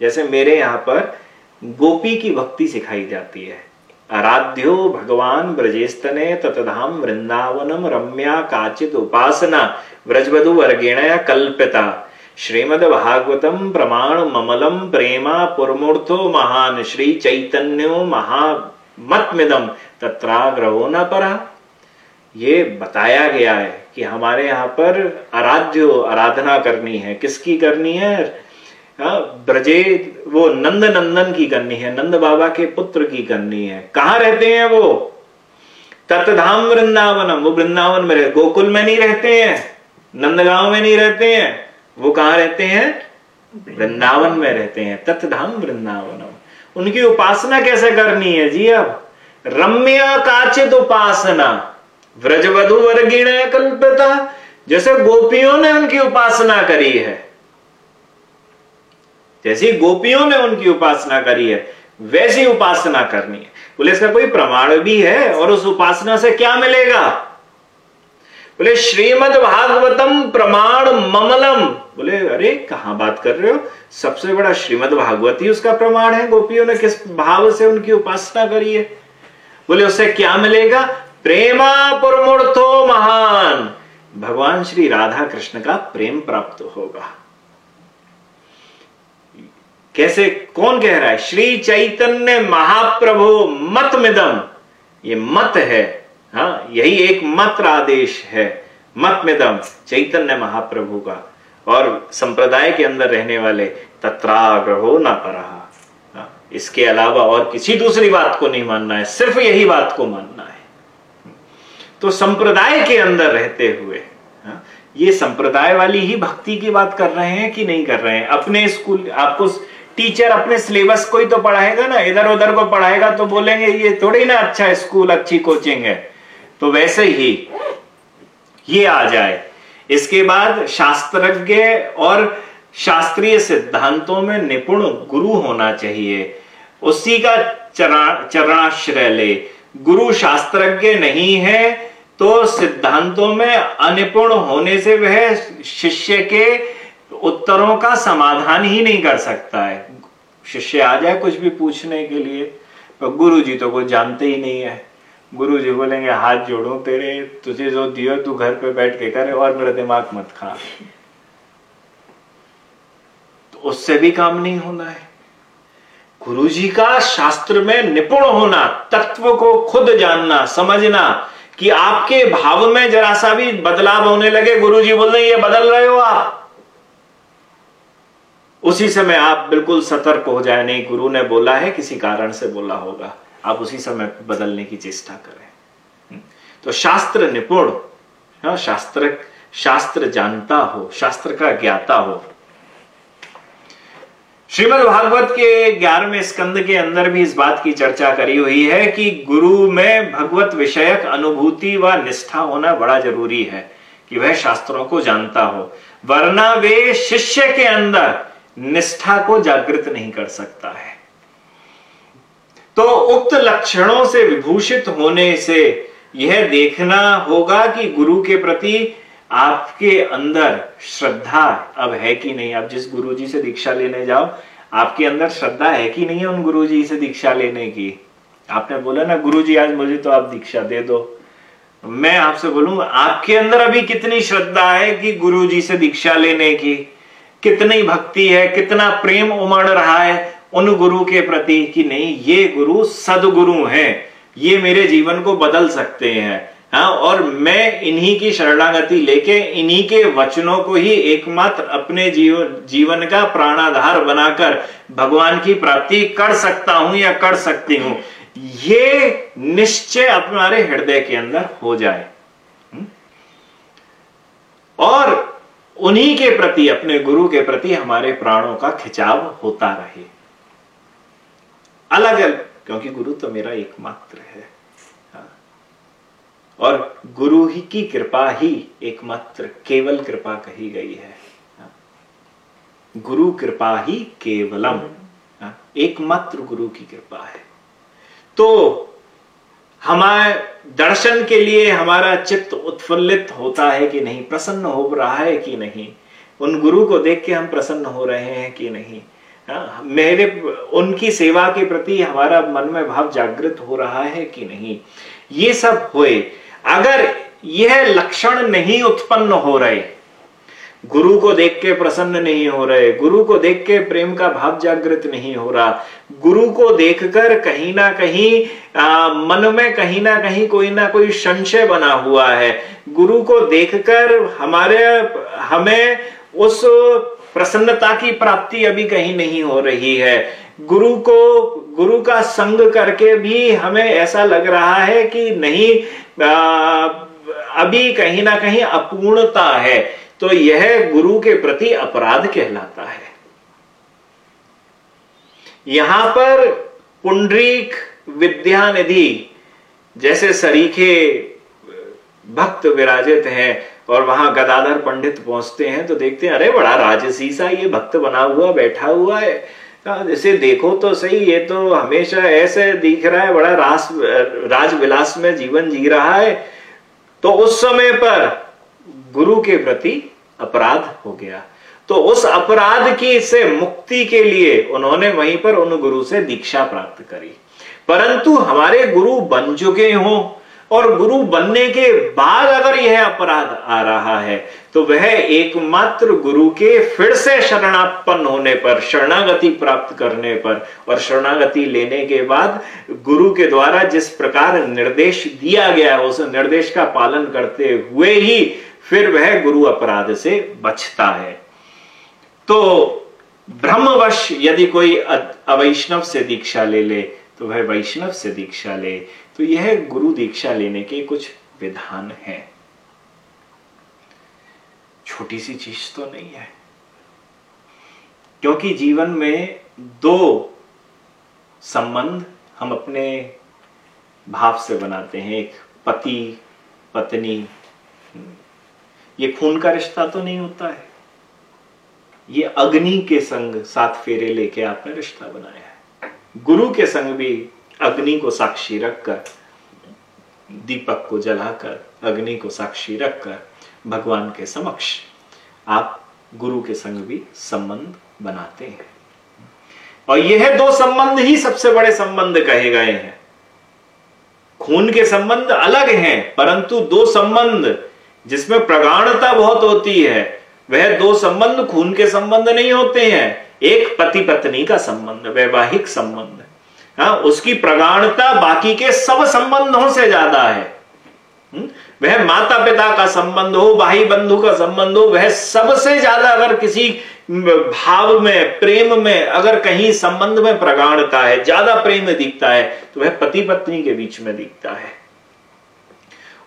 जैसे मेरे यहाँ पर गोपी की भक्ति सिखाई जाती है। आराध्यो भगवान ब्रजेस्तने ततधाम वृंदावनम रम्या काचित उपासना व्रजवधु वर्गेण कल्पिता। श्रीमद भागवतम प्रमाण ममलम प्रेमा पुरमूर्थो महान श्री चैतन्यो महामतमिदम तत्राग्रहो न परा। ये बताया गया है कि हमारे यहाँ पर आराध्य आराधना करनी है। किसकी करनी है? हाँ, ब्रजे वो नंद नंदन की करनी है नंद बाबा के पुत्र की करनी है। कहा रहते हैं वो? तत्धाम वृंदावनम। वो वृंदावन में रहे गोकुल में नहीं रहते हैं नंदगांव में नहीं रहते हैं। वो कहा रहते हैं? वृंदावन में रहते हैं। तत्धाम वृंदावनम। उनकी उपासना कैसे करनी है जी अब? रम्य काचित उपासना। व्रजवधु वर्गीण कल्पिता। जैसे गोपियों ने उनकी उपासना करी है। जैसी गोपियों ने उनकी उपासना करी है, वैसी उपासना करनी है। बोले, इसका कोई प्रमाण भी है और उस उपासना से क्या मिलेगा? बोले श्रीमद भागवतम प्रमाण ममलम। बोले, अरे, कहा बात कर रहे हो? सबसे बड़ा श्रीमद भागवत ही उसका प्रमाण है। गोपियों ने किस भाव से उनकी उपासना करी है? बोले उससे क्या मिलेगा? प्रेमा पुरमूर्थो महान। भगवान श्री राधा कृष्ण का प्रेम प्राप्त होगा। कैसे, कौन कह रहा है? श्री चैतन्य महाप्रभु मत मिदम। ये मत है। हाँ यही एक मत्र आदेश है। मत मिदम, चैतन्य महाप्रभु का। और संप्रदाय के अंदर रहने वाले तत्राग्रहो न पर। इसके अलावा और किसी दूसरी बात को नहीं मानना है सिर्फ़ यही बात को मानना है। तो संप्रदाय के अंदर रहते हुए हाँ, ये संप्रदाय वाली ही भक्ति की बात कर रहे हैं कि नहीं कर रहे हैं? अपने स्कूल आपको टीचर अपने सिलेबस को ही तो पढ़ाएगा ना इधर उधर को पढ़ाएगा तो बोलेंगे ये थोड़ी ना अच्छा स्कूल अच्छी कोचिंग है। तो वैसे ही ये आ जाए इसके बाद शास्त्रज्ञ और शास्त्रीय सिद्धांतों में निपुण गुरु होना चाहिए। उसी का चरणाश्रय ले। गुरु शास्त्रज्ञ नहीं है तो सिद्धांतों में अनिपुण होने से वह शिष्य के उत्तरों का समाधान ही नहीं कर सकता है। शिष्य आ जाए कुछ भी पूछने के लिए, पर गुरु जी तो कोई जानते ही नहीं है। गुरु जी बोलेंगे, हाथ जोड़ो तेरे, तुझे जो दियो तू घर पे बैठ के करे और मेरा दिमाग मत खा। तो उससे भी काम नहीं होना है। गुरु जी का शास्त्र में निपुण होना, तत्व को खुद जानना, समझना कि आपके भाव में जरा सा भी बदलाव होने लगे गुरु जी बोल रहे ये बदल रहे हो आप। उसी समय आप बिल्कुल सतर्क हो जाए, नहीं, गुरु ने बोला है, किसी कारण से बोला होगा। आप उसी समय पर बदलने की चेष्टा करें। तो शास्त्र निपुण शास्त्र शास्त्र जानता हो, शास्त्र का ज्ञाता हो। श्रीमद भागवत के ग्यारहवें स्कंद के अंदर भी इस बात की चर्चा करी हुई है कि गुरु में भगवत विषयक अनुभूति व निष्ठा होना बड़ा ज़रूरी है कि वह शास्त्रों को जानता हो। वरना वे शिष्य के अंदर निष्ठा को जागृत नहीं कर सकता है। तो उक्त लक्षणों से विभूषित होने से यह देखना होगा कि गुरु के प्रति आपके अंदर श्रद्धा अब है कि नहीं। आप जिस गुरु जी से दीक्षा लेने जाओ, आपके अंदर श्रद्धा है कि नहीं है उन गुरु जी से दीक्षा लेने की? आपने बोला ना गुरु जी आज मुझे तो आप दीक्षा दे दो। मैं आपसे बोलूँ, आपके अंदर अभी कितनी श्रद्धा है कि गुरु जी से दीक्षा लेने की? कितनी भक्ति है? कितना प्रेम उमड़ रहा है? उन गुरु के प्रति कि नहीं, ये गुरु सदगुरु हैं, ये मेरे जीवन को बदल सकते हैं। हाँ और मैं इन्हीं की शरणागति लेके इन्हीं के वचनों को ही एकमात्र अपने जीवन जीवन का प्राणाधार बनाकर भगवान की प्राप्ति कर सकता हूँ या कर सकती हूँ। ये निश्चय अपने हृदय के अंदर हो जाए। हम्म? और उन्हीं के प्रति, अपने गुरु के प्रति हमारे प्राणों का खिंचाव होता रहे। अलग अलग क्योंकि गुरु तो मेरा एकमात्र है। हाँ। और गुरु ही की कृपा ही एकमात्र, केवल कृपा कही गई है। हाँ। गुरु कृपा ही केवलम। हाँ। एकमात्र गुरु की कृपा है। तो हमारे दर्शन के लिए हमारा चित्त उत्फुल्लित होता है कि नहीं, प्रसन्न हो रहा है कि नहीं? उन गुरु को देख के हम प्रसन्न हो रहे हैं कि नहीं? मेरे उनकी सेवा के प्रति हमारा मन में भाव जागृत हो रहा है कि नहीं? ये सब होए। अगर यह लक्षण नहीं उत्पन्न हो रहे गुरु को देख के प्रसन्न नहीं हो रहे गुरु को देख के प्रेम का भाव जागृत नहीं हो रहा गुरु को देखकर कहीं ना कहीं आ, मन में कहीं ना कहीं कोई ना कोई संशय बना हुआ है। गुरु को देखकर हमारे हमें उस प्रसन्नता की प्राप्ति अभी कहीं नहीं हो रही है। गुरु को गुरु का संग करके भी हमें ऐसा लग रहा है कि नहीं आ, अभी कहीं ना कहीं अपूर्णता है। तो यह गुरु के प्रति अपराध कहलाता है। यहाँ पर पुंडरीक विद्यानिधि जैसे सरीखे भक्त विराजित हैं और वहाँ गदाधर पंडित पहुँचते हैं तो देखते हैं, अरे बड़ा राजसी सा ये भक्त बना हुआ, बैठा हुआ है। जैसे देखो तो सही, ये तो हमेशा ऐसे दिख रहा है, बड़ा रास, राजविलास में जीवन जी रहा है। तो उस समय पर गुरु के प्रति अपराध हो गया। तो उस अपराध की से मुक्ति के लिए उन्होंने वहीं पर उन गुरु से दीक्षा प्राप्त करी। परंतु हमारे गुरु बन चुके हों और गुरु बनने के बाद अगर यह अपराध आ रहा है तो वह एकमात्र गुरु के फिर से शरणापन्न होने पर, शरणागति प्राप्त करने पर और शरणागति लेने के बाद गुरु के द्वारा जिस प्रकार निर्देश दिया गया, उस निर्देश का पालन करते हुए ही फिर वह गुरु अपराध से बचता है। तो ब्रह्मवश यदि कोई अवैष्णव से दीक्षा ले ले तो वह वैष्णव से दीक्षा ले। तो यह गुरु दीक्षा लेने के कुछ विधान हैं। छोटी सी चीज़ तो नहीं है। क्योंकि जीवन में दो संबंध हम अपने भाव से बनाते हैं। एक पति, पत्नी। ये खून का रिश्ता तो नहीं होता है। ये अग्नि के संग सात फेरे लेके आपने रिश्ता बनाया है। गुरु के संग भी अग्नि को साक्षी रखकर, दीपक को जलाकर, अग्नि को साक्षी रखकर भगवान के समक्ष आप गुरु के संग भी संबंध बनाते हैं। और यह दो संबंध ही सबसे बड़े संबंध कहे गए हैं। खून के संबंध अलग हैं, परंतु दो संबंध जिसमें प्रगाढ़ता बहुत होती है, वह दो संबंध खून के संबंध नहीं होते हैं। एक पति पत्नी का संबंध, वैवाहिक संबंध। हाँ उसकी प्रगाढ़ता बाकी के सब संबंधों से ज़्यादा है। हम्म? वह माता पिता का संबंध हो भाई बंधु का संबंध हो, वह सबसे ज़्यादा अगर किसी भाव में, प्रेम में, अगर कहीं संबंध में प्रगाढ़ता है, ज़्यादा प्रेम में दिखता है तो वह पति पत्नी के बीच में दिखता है।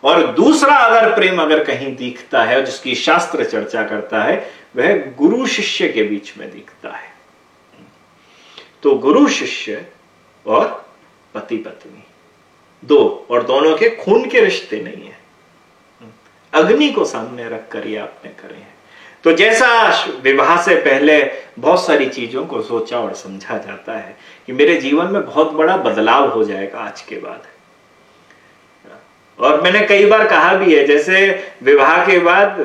और दूसरा अगर प्रेम अगर कहीं दिखता है, जिसकी शास्त्र चर्चा करता है, वह गुरु शिष्य के बीच में दिखता है। तो गुरु शिष्य और पति पत्नी। दो, और दोनों के खून के रिश्ते नहीं है। अग्नि को सामने रखकर ये आपने करे हैं। तो जैसा विवाह से पहले बहुत सारी चीज़ों को सोचा और समझा जाता है कि मेरे जीवन में बहुत बड़ा बदलाव हो जाएगा आज के बाद। और मैंने कई बार कहा भी है, जैसे विवाह के बाद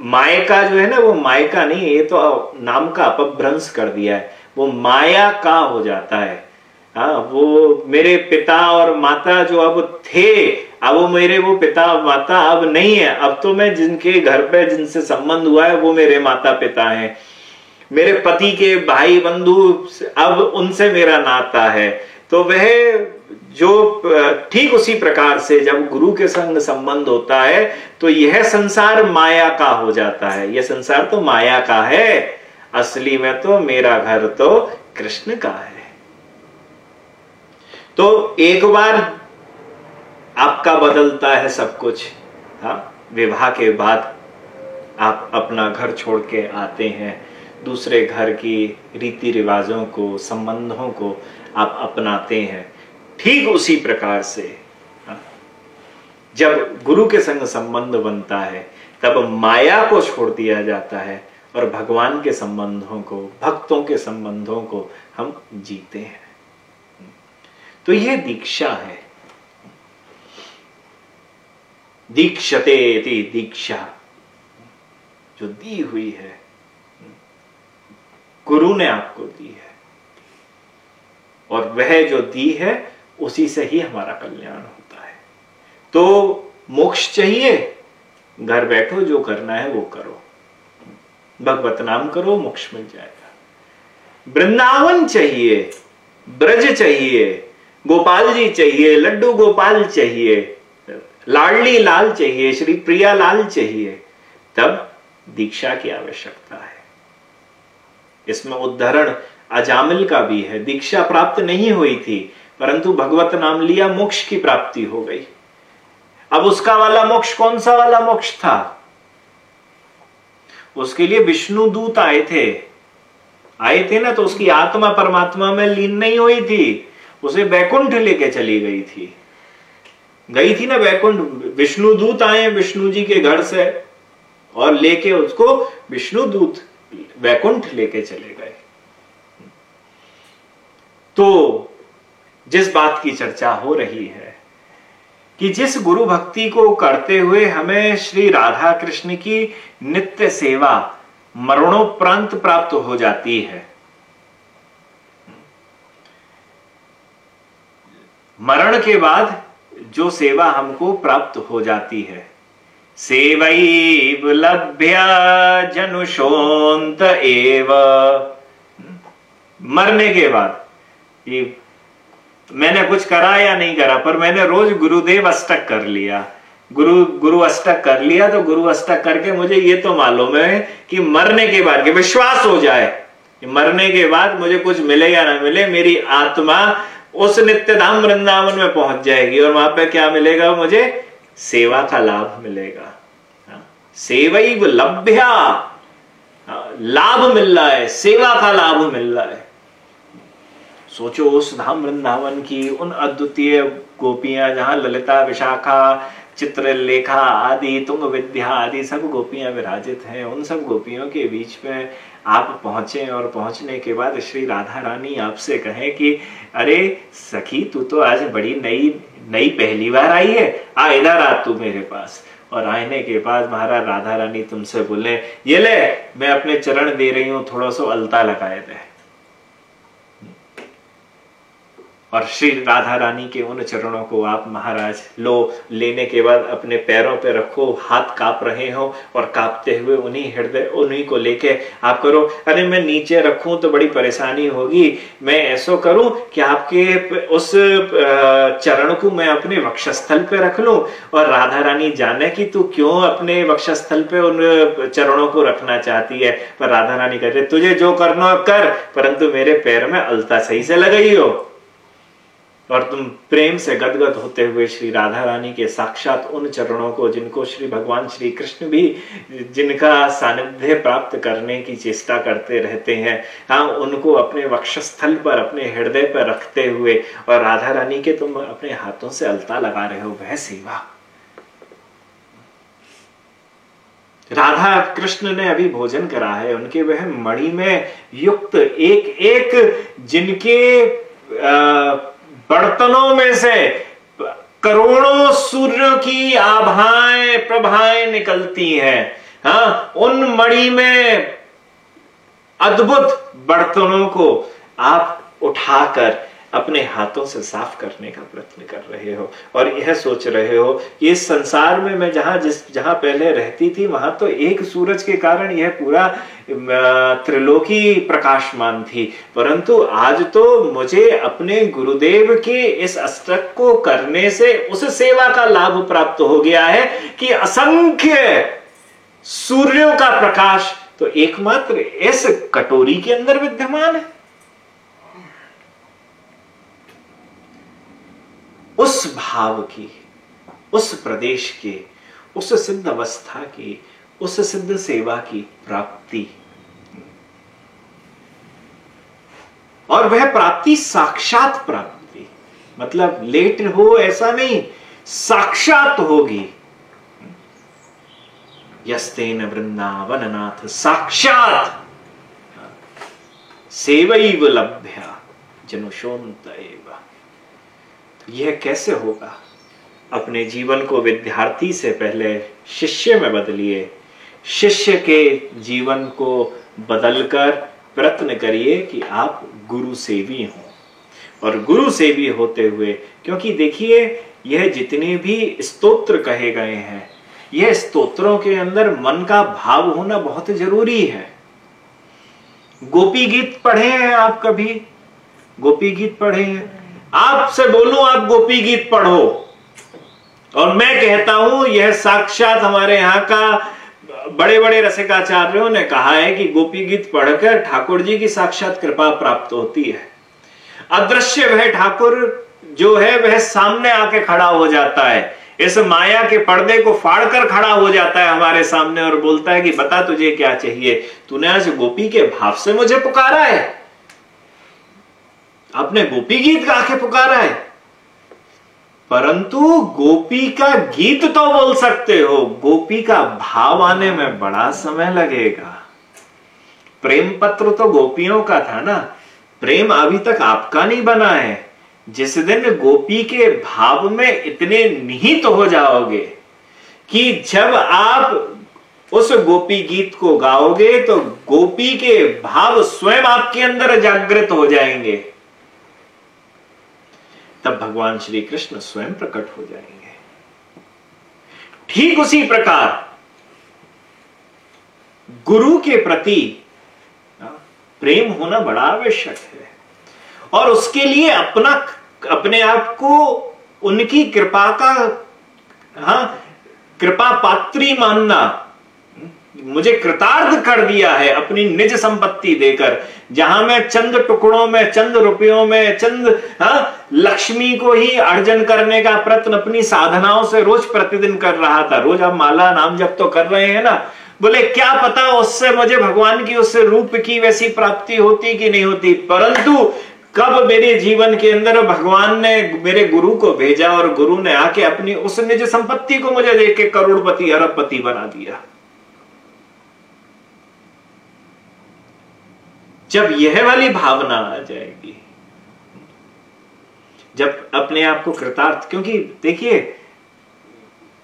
मायका जो है ना, वो मायका नहीं, ये तो नाम का अपभ्रंश कर दिया है। वो माया का हो जाता है। हाँ वो मेरे पिता और माता जो अब थे, अब वो मेरे, वो पिता माता अब नहीं है। अब तो मैं जिनके घर पे जिनसे संबंध हुआ है, वो मेरे माता पिता हैं। मेरे पति के भाई बंधु अब उनसे मेरा नाता है। तो वह जो ठीक उसी प्रकार से जब गुरु के संग संबंध होता है तो यह संसार माया का हो जाता है। यह संसार तो माया का है, असली में तो मेरा घर तो कृष्ण का है। तो एक बार आपका बदलता है सब कुछ। हाँ विवाह के बाद आप अपना घर छोड़ के आते हैं दूसरे घर की रीति रिवाजों को संबंधों को आप अपनाते हैं ठीक उसी प्रकार से। हाँ, जब गुरु के संग संबंध बनता है तब माया को छोड़ दिया जाता है और भगवान के संबंधों को भक्तों के संबंधों को हम जीते हैं। तो यह दीक्षा है। दीक्षते दीक्षा। जो दी हुई है, गुरु ने आपको दी है। और वह जो दी है, उसी से ही हमारा कल्याण होता है। तो मोक्ष चाहिए, घर बैठो, जो करना है वो करो। भगवत नाम करो, मोक्ष मिल जाएगा। वृंदावन चाहिए, ब्रज चाहिए गोपाल जी चाहिए, लड्डू गोपाल चाहिए, लाडली लाल चाहिए, श्री प्रिया लाल चाहिए, तब दीक्षा की आवश्यकता है। इसमें उदाहरण अजामिल का भी है। दीक्षा प्राप्त नहीं हुई थी, परंतु भगवत नाम लिया, मोक्ष की प्राप्ति हो गई। अब उसका वाला मोक्ष, कौन सा वाला मोक्ष था? उसके लिए विष्णु दूत आए थे। आए थे ना तो उसकी आत्मा परमात्मा में लीन नहीं हुई थी। उसे बैकुंठ लेके चली गई थी। गई थी ना बैकुंठ, विष्णु दूत आए विष्णु जी के घर से और लेके उसको विष्णु दूत वैकुंठ लेके चले गए। तो जिस बात की चर्चा हो रही है कि जिस गुरु भक्ति को करते हुए हमें श्री राधा कृष्ण की नित्य सेवा मरणोपरांत प्राप्त हो जाती है मरण के बाद जो सेवा हमको प्राप्त हो जाती है। सेवैव लभ्य एव। मरने के बाद। ये मैंने कुछ करा या नहीं करा, पर मैंने रोज गुरुदेव अष्टक कर लिया। गुरु गुरु अष्टक कर लिया तो गुरु अष्टक करके मुझे ये तो मालूम है कि मरने के बाद, के विश्वास हो जाए। मरने के बाद मुझे कुछ मिले या ना मिले, मेरी आत्मा उस नित्य धाम वृंदावन में पहुँच जाएगी और वहाँ पे क्या मिलेगा? मुझे सेवा का लाभ मिलेगा। हाँ, सेवई लभ्या। हाँ, लाभ मिल रहा है सेवा का लाभ मिल रहा है। सोचो उस धाम वृंदावन की उन अद्वितीय गोपियाँ जहाँ ललिता विशाखा चित्रलेखा आदि तुंग विद्या आदि सब गोपियाँ विराजित हैं। उन सब गोपियों के बीच में आप पहुँचे और पहुँचने के बाद श्री राधा रानी आपसे कहें कि, अरे सखी, तू तो आज बड़ी नई नई पहली बार आई है। आ, इधर आ तू मेरे पास। और आने के बाद महाराज राधा रानी तुमसे बोले, ये ले, मैं अपने चरण दे रही हूँ, थोड़ा सा अलता लगाए दे। और श्री राधा रानी के उन चरणों को आप महाराज लो, लेने के बाद अपने पैरों पे रखो, हाथ काप रहे हो और कांपते हुए उन्हीं हृदय, उन्हीं को लेके आप करो। अरे मैं नीचे रखूँ तो बड़ी परेशानी होगी। मैं ऐसा करूँ कि आपके उस चरण को मैं अपने वक्षस्थल पे रख लूँ। और राधा रानी जाने कि तू क्यों अपने वक्षस्थल पे उन चरणों को रखना चाहती है? पर राधा रानी कहते, तुझे जो करना कर, परंतु मेरे पैर में अलता सही से लगाई हो। और तुम प्रेम से गदगद होते हुए श्री राधा रानी के साक्षात उन चरणों को जिनको श्री भगवान श्री कृष्ण भी जिनका सानिध्य प्राप्त करने की चेष्टा करते रहते हैं हाँ उनको अपने वक्षस्थल पर अपने हृदय पर रखते हुए और राधा रानी के तुम अपने हाथों से अलता लगा रहे हो वह सेवा। राधा कृष्ण ने अभी भोजन करा है उनके वह मणि में युक्त एक एक जिनके आ, बर्तनों में से करोड़ों सूर्यों की आभाएँ, प्रभाएँ निकलती हैं। हाँ उन मणि में अद्भुत बर्तनों को आप उठाकर अपने हाथों से साफ़ करने का प्रयत्न कर रहे हो और यह सोच रहे हो कि इस संसार में मैं जहाँ जिस, जहाँ पहले रहती थी, वहाँ तो एक सूरज के कारण यह पूरा त्रिलोकी प्रकाशमान थी। परंतु आज तो मुझे अपने गुरुदेव के इस अष्टक को करने से, उस सेवा का लाभ प्राप्त हो गया है कि असंख्य सूर्यों का प्रकाश। तो एकमात्र इस कटोरी के अंदर विद्यमान है। उस भाव की, उस प्रदेश के, उस सिद्ध अवस्था की, उस सिद्ध सेवा की प्राप्ति। और वह प्राप्ति साक्षात प्राप्ति। मतलब लेट हो ऐसा नहीं, साक्षात होगी। यस्तेन वृंदावन नाथ साक्षात। सेवैव लभ्या जनुषोन्त यह कैसे होगा? अपने जीवन को विद्यार्थी से पहले शिष्य में बदलिए। शिष्य के जीवन को बदलकर प्रयत्न करिए कि आप गुरु सेवी हो। और गुरु सेवी होते हुए, क्योंकि देखिए, यह जितने भी स्तोत्र कहे गए हैं, यह स्तोत्रों के अंदर मन का भाव होना बहुत ज़रूरी है। गोपी गीत पढ़े हैं आप कभी? गोपी गीत पढ़े हैं? आपसे बोलूँ, आप गोपी गीत पढ़ो। और मैं कहता हूँ, यह साक्षात हमारे यहाँ का बड़े बड़े रसिकाचार्यों ने कहा है कि गोपी गीत पढ़कर ठाकुर जी की साक्षात कृपा प्राप्त होती है। अदृश्य वह ठाकुर जो है, वह सामने आके खड़ा हो जाता है। इस माया के पर्दे को फाड़कर खड़ा हो जाता है हमारे सामने और बोलता है कि बता तुझे क्या चाहिए? तूने आज गोपी के भाव से मुझे पुकारा है। आपने गोपी गीत गा के पुकारा है। परंतु गोपी का गीत तो बोल सकते हो, गोपी का भाव आने में बड़ा समय लगेगा। प्रेम पत्र तो गोपियों का था ना, प्रेम अभी तक आपका नहीं बना है। जिस दिन गोपी के भाव में इतने निहित हो जाओगे कि जब आप उस गोपी गीत को गाओगे तो गोपी के भाव स्वयं आपके अंदर जागृत हो जाएँगे। तब भगवान श्री कृष्ण स्वयं प्रकट हो जाएँगे। ठीक उसी प्रकार, गुरु के प्रति प्रेम होना बड़ा आवश्यक है। और उसके लिए अपना, अपने आप को उनकी कृपा का, हा, कृपा पात्री मानना मुझे कृतार्थ कर दिया है अपनी निज संपत्ति देकर। जहाँ मैं चंद टुकड़ों में, चंद रुपयों में, चंद, हा, लक्ष्मी को ही अर्जन करने का प्रयत्न, अपनी साधनाओं से रोज प्रतिदिन कर रहा था। रोज आप माला, नाम जब तो कर रहे हैं ना? बोले, क्या पता उससे मुझे भगवान की उस रूप की वैसी प्राप्ति होती कि नहीं होती? परंतु कब मेरे जीवन के अंदर भगवान ने मेरे गुरु को भेजा और गुरु ने आके अपनी उस निज संपत्ति को मुझे देख के करोड़पति, अरबपति बना दिया। जब यह वाली भावना आ जाएगी, जब अपने आप को कृतार्थ, क्योंकि देखिए,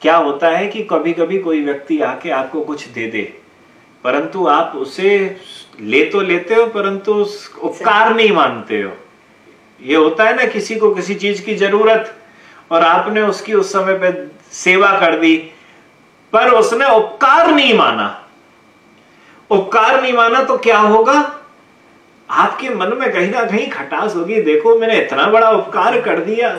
क्या होता है कि कभी कभी कोई व्यक्ति आके आपको कुछ दे दे, परंतु आप उसे ले तो लेते हो, परंतु उपकार नहीं मानते हो। ये होता है ना, किसी को किसी चीज़ की ज़रूरत, और आपने उसकी उस समय पे सेवा कर दी, पर उसने उपकार नहीं माना। उपकार नहीं माना तो क्या होगा? आपके मन में कहीं ना कहीं खटास होगी, देखो मैंने इतना बड़ा उपकार कर दिया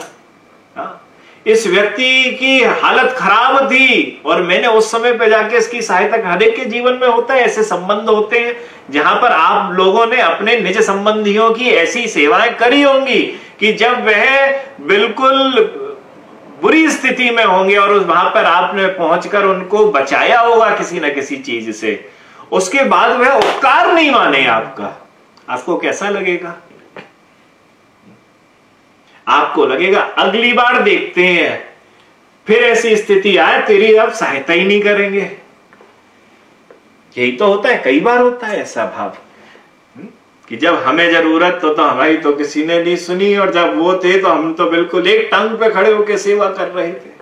हा? इस व्यक्ति की हालत खराब थी और मैंने उस समय पे जाके इसकी सहायता, हर एक के जीवन में होता है, ऐसे संबंध होते हैं, जहाँ पर आप लोगों ने अपने निज संबंधियों की ऐसी सेवाएँ करी होंगी कि जब वह बिल्कुल बुरी स्थिति में होंगे और उस वहाँ पर आपने पहुंचकर उनको बचाया होगा किसी ना किसी चीज़ से, उसके बाद वह उपकार नहीं माने आपका आपको कैसा लगेगा? आपको लगेगा अगली बार देखते हैं। फिर ऐसी स्थिति आए तेरी अब सहायता ही नहीं करेंगे। यही तो होता है कई बार होता है ऐसा भाव। हम्म? कि जब हमें ज़रूरत तो, तो हमारी तो किसी ने नहीं सुनी और जब वो थे तो हम तो बिल्कुल एक टंग पे खड़े होकर सेवा कर रहे थे।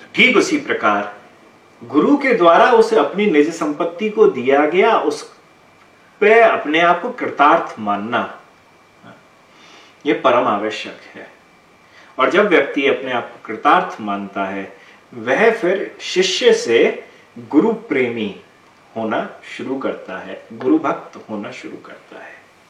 तो ठीक उसी प्रकार गुरु के द्वारा उसे अपनी निज संपत्ति को दिया गया उस पे अपने आप को कृतार्थ मानना यह परम आवश्यक है। और जब व्यक्ति अपने आप को कृतार्थ मानता है, वह फिर शिष्य से गुरु प्रेमी होना शुरू करता है गुरु भक्त होना शुरू करता है।